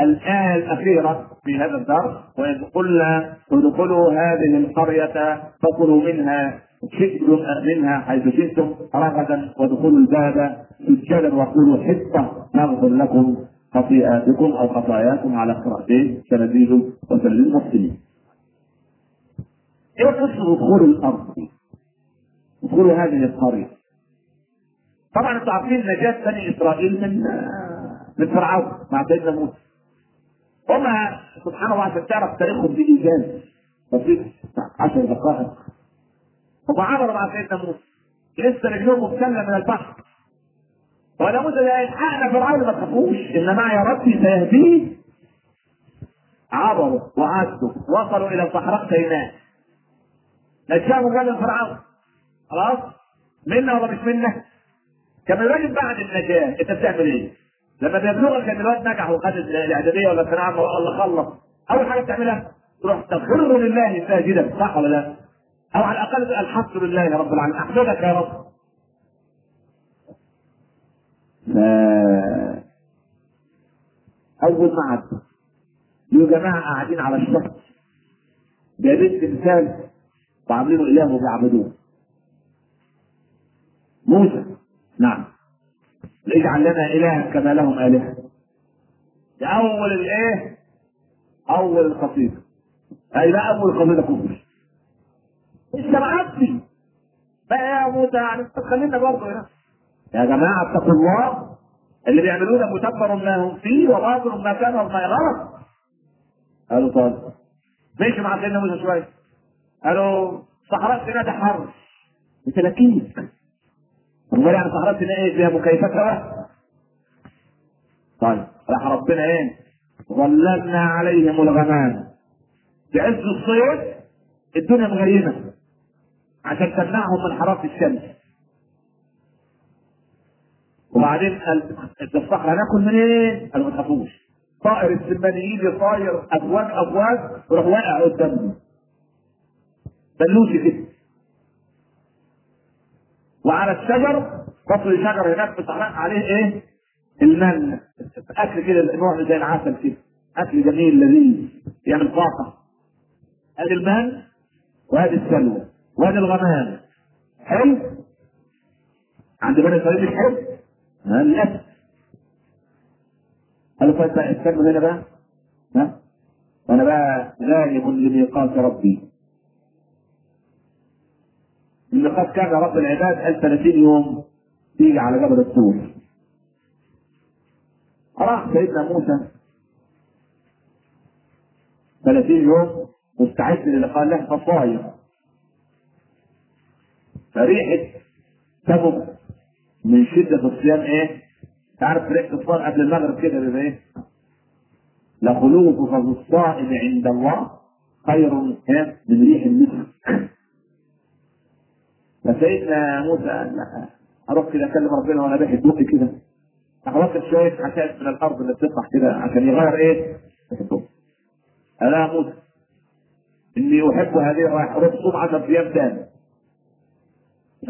A: الآية الأخيرة في هذا الدرس وإذ قلنا ادخلوا هذه القرية فكلوا منها شئتم منها حيث شئتم رغدا وادخلوا الباب سجدا وقولوا حطة نغفر لكم خطيئاتكم أو خطاياكم على قراءتين سنزيد وسنزيد المحسنين. إيه قصة دخول الأرض؟ دخول هذه القرية. طبعا أنتم عارفين نجاة بني إسرائيل من من فرعون مع سيدنا موسى. هما سبحان الله عشان تعرف تاريخهم بإيجاز بسيط 10 دقائق عبروا مع سيدنا موسى. لسه رجلهم مبتله من البحر. ولا موسى لا يلحقنا فرعون ما تخافوش. ان معي ربي سيهديه عبروا وعدوا. وصلوا إلى صحراء سيناء. نجاهم من فرعون. خلاص؟ منا ولا مش منا؟ كان الراجل بعد النجاة. أنت بتعمل إيه؟ لما بيبلغك إن الواد نجح وخد الاعداديه ولا الثانويه ولا خلص. أول حاجة بتعملها تروح تخر لله ساجدا. صح ولا لا؟ أو على الأقل الحمد لله رب العالمين احمدك يا رب. أول ما عدوا يا جماعة قاعدين على الشط جايبين تمثال وعاملينه إله وبيعبدوه. موسى نعم اجعل لنا إلها كما لهم آلهة. ده أول الإيه؟ أول القصيدة. أي لا أول قصيده كفر. انت معدي بقى يا موسى يعني أنت خلينا برضه هنا. يا جماعة اتقوا الله. اللي بيعملوه ده متبر ما هم فيه وباطل ما كان وما غلط قالوا طيب. ماشي مع سيدنا موسى شوية. قالوا صحراء سيناء ده حر. بتلاكيك امال يعني صحراء سيناء إيه؟ فيها مكيفات هواء طيب راح ربنا إيه؟ ظللنا عليهم الغمام. في عز الصيف الدنيا مغيمة. عشان تمنعهم من حرارة الشمس. وبعدين قال الصحراء هناكل منين؟ قالوا ما تخافوش. طائر السمانيين يطاير افواج افواج ويروح واقع قدامنا بلوشي كده. وعلى الشجر فصل شجر هناك في الصحراء عليه إيه؟ المن أكل كده نوع زي العسل كده. أكل جميل لذيذ. يعمل طاقه ادي المن وادي السلوى. وادي الغمام حلو عند بني إسرائيل مش حلو للاسف قالوا طيب بقى استنوا هنا بقى؟ ها؟ وأنا بقى غالب لميقات ربي. الميقات كان رب العباد قال 30 يوم تيجي على جبل الطور. راح سيدنا موسى. 30 يوم مستعد للقاء له فصاير. فريحة سبب من شدة الصيام إيه؟ تعرف ريحة الصيام قبل المغرب كده بيبقى إيه؟ لخلوف فم الصائم عند الله خير من ريح المسك فسيدنا موسى قال أروح كده أكلم ربنا وأنا باحث بقي كده اخبطت شوية حشائش من الأرض اللي بتطلع كده عشان يغير إيه؟ قال يا موسى إني أحب هذه الرائحه روح صوم 10 أيام تاني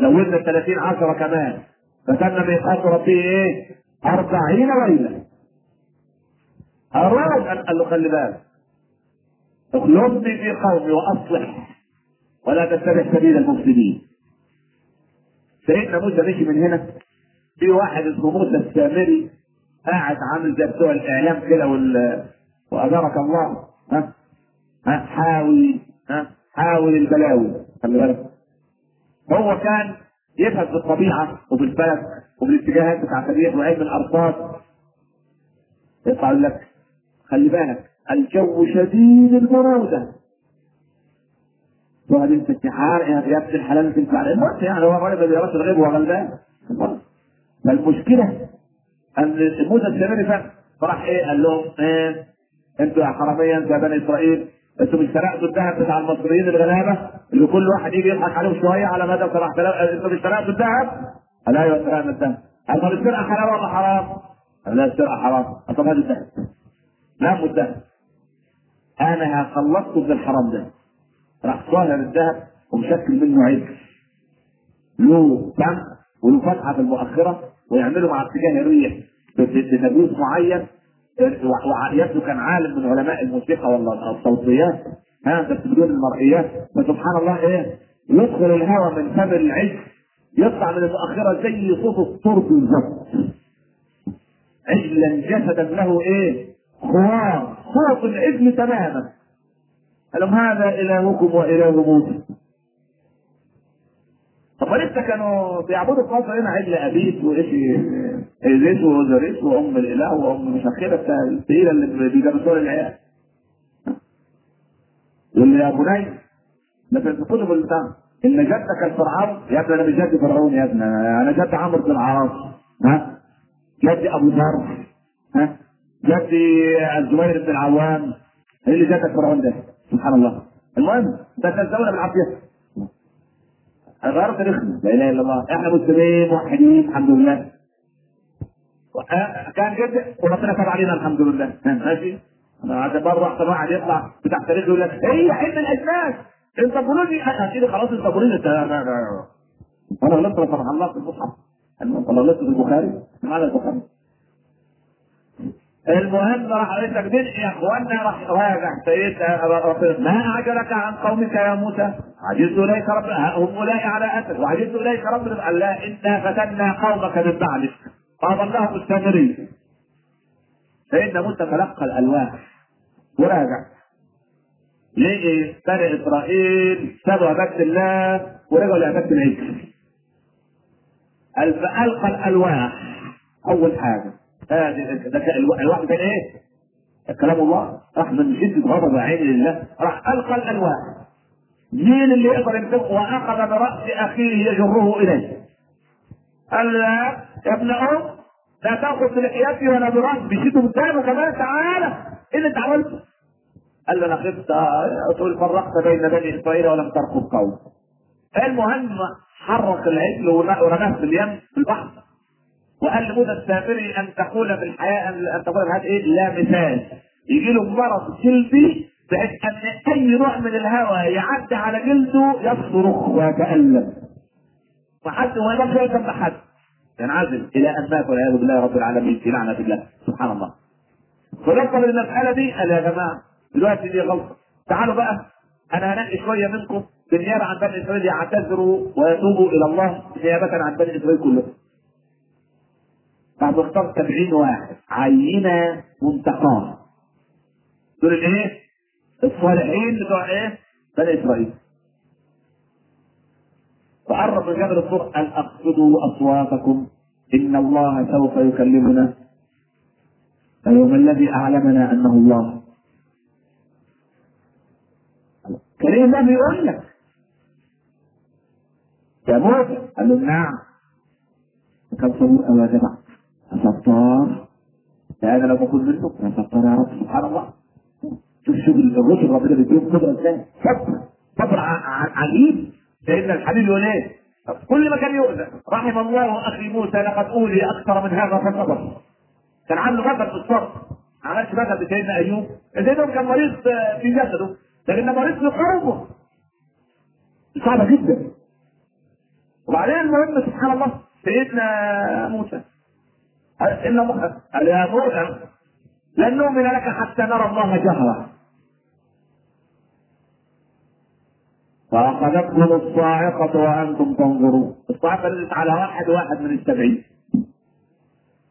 A: زودنا 30 10 كمان. فتم ميقات ربي إيه؟ 40 ليلة. أراد أن قال له خلي بالك. اخلصني في قومي وأصلح. ولا تتبع سبيل المفسدين سيدنا موسى مشي من هنا. في واحد اسمه موسى السامري. قاعد عامل زي بتوع الإعلام كده وال واجرك الله. ها؟ ها؟ حاول ها؟ حاول البلاوي. خلي بالك. هو كان يفهم في الطبيعة وفي الفلك وفي الاتجاهات بتاع التاريخ وعلم الأرصاد. يطلع لك خلي بالك الجو شديد البروده تقعد انت التحار يا ابن الحلال تنفع الموت يعني هو الراجل اللي يرش الغيب وهو غلبان. فالمشكلة أن موسى السامري فهم. فراح إيه؟ قال لهم إيه أنتوا يا حرامية أنتوا يا بني إسرائيل أنتوا مش سرقتوا الذهب بتاع المصريين الغلابة؟ اللي كل واحد يجي يضحك عليهم شوية على مدى سرقت أنتوا مش سرقتوا الذهب؟ قال أيوه سرقنا الذهب قال طب السرقه حلال ولا حرام؟ قال لا السرقه حرام. طب هات الذهب نعم الذهب أنا خلصته من الحرام ده. راح صاهر الذهب ومشكل منه عجل له دم وله فتحة في المؤخرة ويعملوا مع اتجاه الريح بتدويس معين. ويبدو كان عالم من علماء الموسيقى ولا الصوتيات بس بدون المرئيات فسبحان الله إيه يدخل الهواء من فم العجل يطلع من المؤخرة زي صوت الطرب بالظبط. عجلا جسدا له إيه؟ خوار صوت العجل تماما. قال لهم هذا إلهكم وإله موسى. طب لسه كانوا بيعبدوا مصر هنا؟ عجل ابيس وإيش إيزيس وأوزريس وأم الإله وأم مش كده الثقيله اللي بيجرسوها للعيال واللي يا بني ده في الكتب اللي بتاع إن جدك الفرعون يا ابني أنا مش جد فرعون يا ابني أنا جد عمرو بن العاص. ها؟ جدي أبو ذر. ها؟ جدي الزبير بن العوام. إيه اللي جدك فرعون ده؟ سبحان الله. المهم ده زوله بالعافيه غير تاريخنا لا إله إلا الله. إحنا مسلمين موحدين الحمد لله. كان جد وربنا تاب علينا الحمد لله. ماشي؟ أنا مره احسن واحد يطلع بتاع تاريخ يقول لك هي علم الاجناس انت بولوني أكيد خلاص انت بولوني انت وأنا غلطت سبحان الله في المصحف أنا غلطت في البخاري. معنى البخاري؟ المهم راح قال لك يا اخوانا راح راجع سيدنا ما اعجلك عن قومك يا موسى؟ عجزت إليك رب هم اولئك على اثر وعجزت إليك رب لا إنا فتنا قومك من بعدك. فاضلهم السامري سيدنا موسى تلقى الألواح. وراجع لقي بني إسرائيل سابوا عبادة الله ورجعوا لعبادة العجل فالقى الألواح. أول حاجة. ده الواحد كان إيه؟ كلام الله. راح من شده غضب عين لله. راح ألقى الألواح. مين اللي يقدر يمسكه وأخذ برأس أخيه يجره إليه. قال لا يا ابن ام لا تأخذ بلحيتي ولا براسي بيشده قدامه كمان. تعالى إيه اللي أنت عملته؟ قال له أنا خفت تقول فرقت بين بني إسرائيل ولم ترقب قوم. المهم حرك العجل ورماه في اليم في البحر. وقال لموسى السامري أن تقول في الحياة أن تقول في الحياة إيه؟ لا مثال. يجي له مرض جلدي بحيث أن أي نوع من الهواء يعدي على جلده يصرخ ويتالم وحد ما يقدرش يسمع حد ينعزل إلى أن مات والعياذ بالله رب العالمين في لعنة الله. سبحان الله. فنقل المساله دي. قال يا جماعة؟ دلوقتي دي غلطة. تعالوا بقى أنا هنقي شوية منكم بالنيابة عن بني إسرائيل يعتذروا ويتوبوا إلى الله نيابه عن بني إسرائيل كلهم. بعد اختار 70 واحد. عينة منتقاة. دول الايه؟ الصالحين بتوع إيه؟ بني إسرائيل. فقرب من جبل ان أقصدوا أصواتكم. إن الله سوف يكلمنا. اليوم الذي أعلمنا أنه الله كريم الله بيقول لك. يا موسى قال له نعم. كم أو يا جماعة ستار لا أنا لو بكون يا ستار يا رب؟ سبحان الله. شوف شوف الرسل ربنا بيديهم قدره إزاي؟ صبر صبر عجيب. سيدنا الحبيب يقول إيه كل ما كان يؤذى رحم الله أخي موسى لقد أوذي أكثر من هذا فصبر كان عنده مثل في الصبر عملش مثل بسيدنا أيوب. سيدنا كان مريض في جسده؟ لكن مريض في قلبه صعبة جدا. وبعدين المهم سبحان الله سيدنا موسى. إن قال يا موسى لن نؤمن لك حتى نرى الله جهرا. فأخذتهم الصاعقة وأنتم تنظرون. الصاعقة نزلت على واحد واحد من السبعين.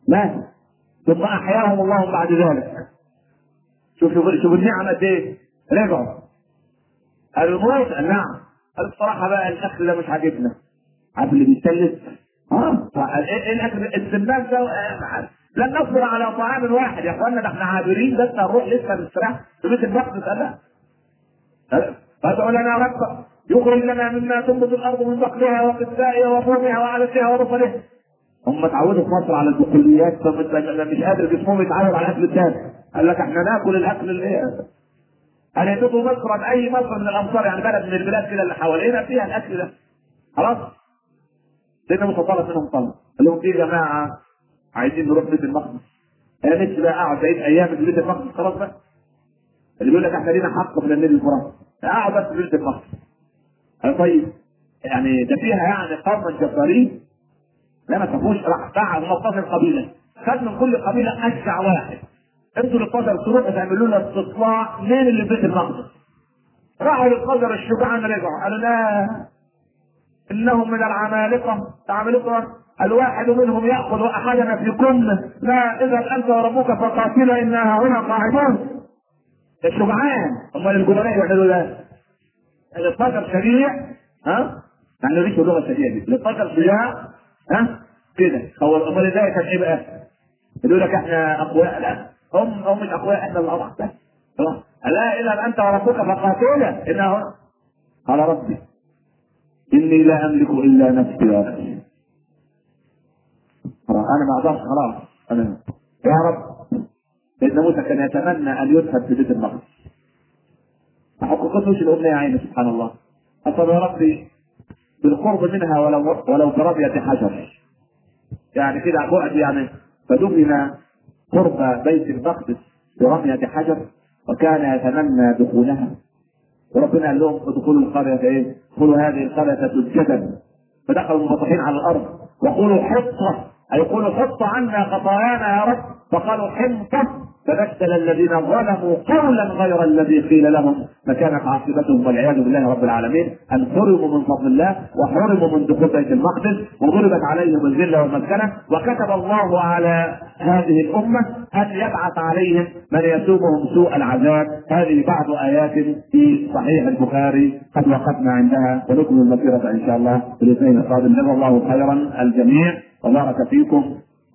A: مات. ثم أحياهم الله بعد ذلك. شوف شوف النعمة إيه رجعوا. قالوا موت نعم. قال الصراحة بقى الأكل ده مش عاجبنا. عارف اللي بيتسلس آه. الاكل السمان ده لن نصبر على طعام واحد. يا اخوانا ده إحنا عابرين بس هنروح لسه نستراح في بيت المقدس قال فادعوا لنا ربك يخرج لنا مما تنبت الأرض من بقلها وقثائها وفومها وعدسها ورسلها هم اتعودوا في مصر على البقوليات فمش قادر جسمهم يتعود على الأكل الثاني قال لك إحنا نأكل الأكل اللي يدوبوا مصر أي مصر من الأمصار يعني بلد من البلاد كده اللي حوالينا فيها الأكل ده. خلاص؟ سيدنا موسى طلب منهم طلب قال لهم في جماعة؟ عايزين نروح بيت المقدس. أنا نفسي بقى أقعد عيد أيام في بيت المقدس خلاص بقى. اللي بيقول لك إحنا لينا حق في النيل الفرنسي أقعد بس في بيت المقدس. قال طيب. يعني ده فيها يعني قوم جبارين لا ما تفوش راح باع 15 قبيله خد من كل قبيلة أشجع واحد. أنتوا ال 12 تروحوا تعملوا لنا استطلاع مين اللي بيت المقدس راحوا للقدر الشجعان رجعوا قالوا لا إنهم من العمالقة. العمالقة الواحد منهم يأخذ أحدنا في كمه لا إذا أنت وربك فقاتلا إنا هنا قاعدون. الشجعان أمال الجبناء يعملوا ده ال 12 شريع ها؟ يعني ليش اللغة الشريعه دي. ال 12 شريعه ها؟ كده. هو امال إزاي كان إيه بقى؟ يقول لك إحنا أقوياء لا هم هم مش اقوياء إحنا اللي اضعف بس. خلاص. لا الا أنت وربك فقاتلا أنا هنا على ربي إني لا أملك إلا نفسي ونفسي أنا ما أقدرش خلاص. أنا يا رب سيدنا موسى كان يتمنى أن يذهب في بيت المقدس. ما حققتوش الأمنية عيني سبحان الله. اصل يا ربي بالقرب منها ولو ولو برمية حجر. يعني كده بعد يعني فدفن قرب بيت المقدس برمية حجر وكان يتمنى دخولها. وربنا قال لهم ادخلوا القرية إيه؟ ادخلوا هذه القرية سجدا. فدخلوا منبطحين على الأرض وقولوا حطة أي قولوا حط عنا خطايانا يا رب. فقالوا حنطة فبدل الذين ظلموا قولا غير الذي قيل لهم. فكانت عاقبتهم والعياذ بالله رب العالمين أن حرموا من فضل الله وحرموا من دخول بيت المقدس وضربت عليهم الذلة والمسكنة. وكتب الله على هذه الأمة أن يبعث عليهم من يسومهم سوء العذاب. هذه بعض آيات في صحيح البخاري. قد وقفنا عندها ونكمل المسيرة إن شاء الله في الاثنين القادم. جزا الله خيرا الجميع. وبارك فيكم.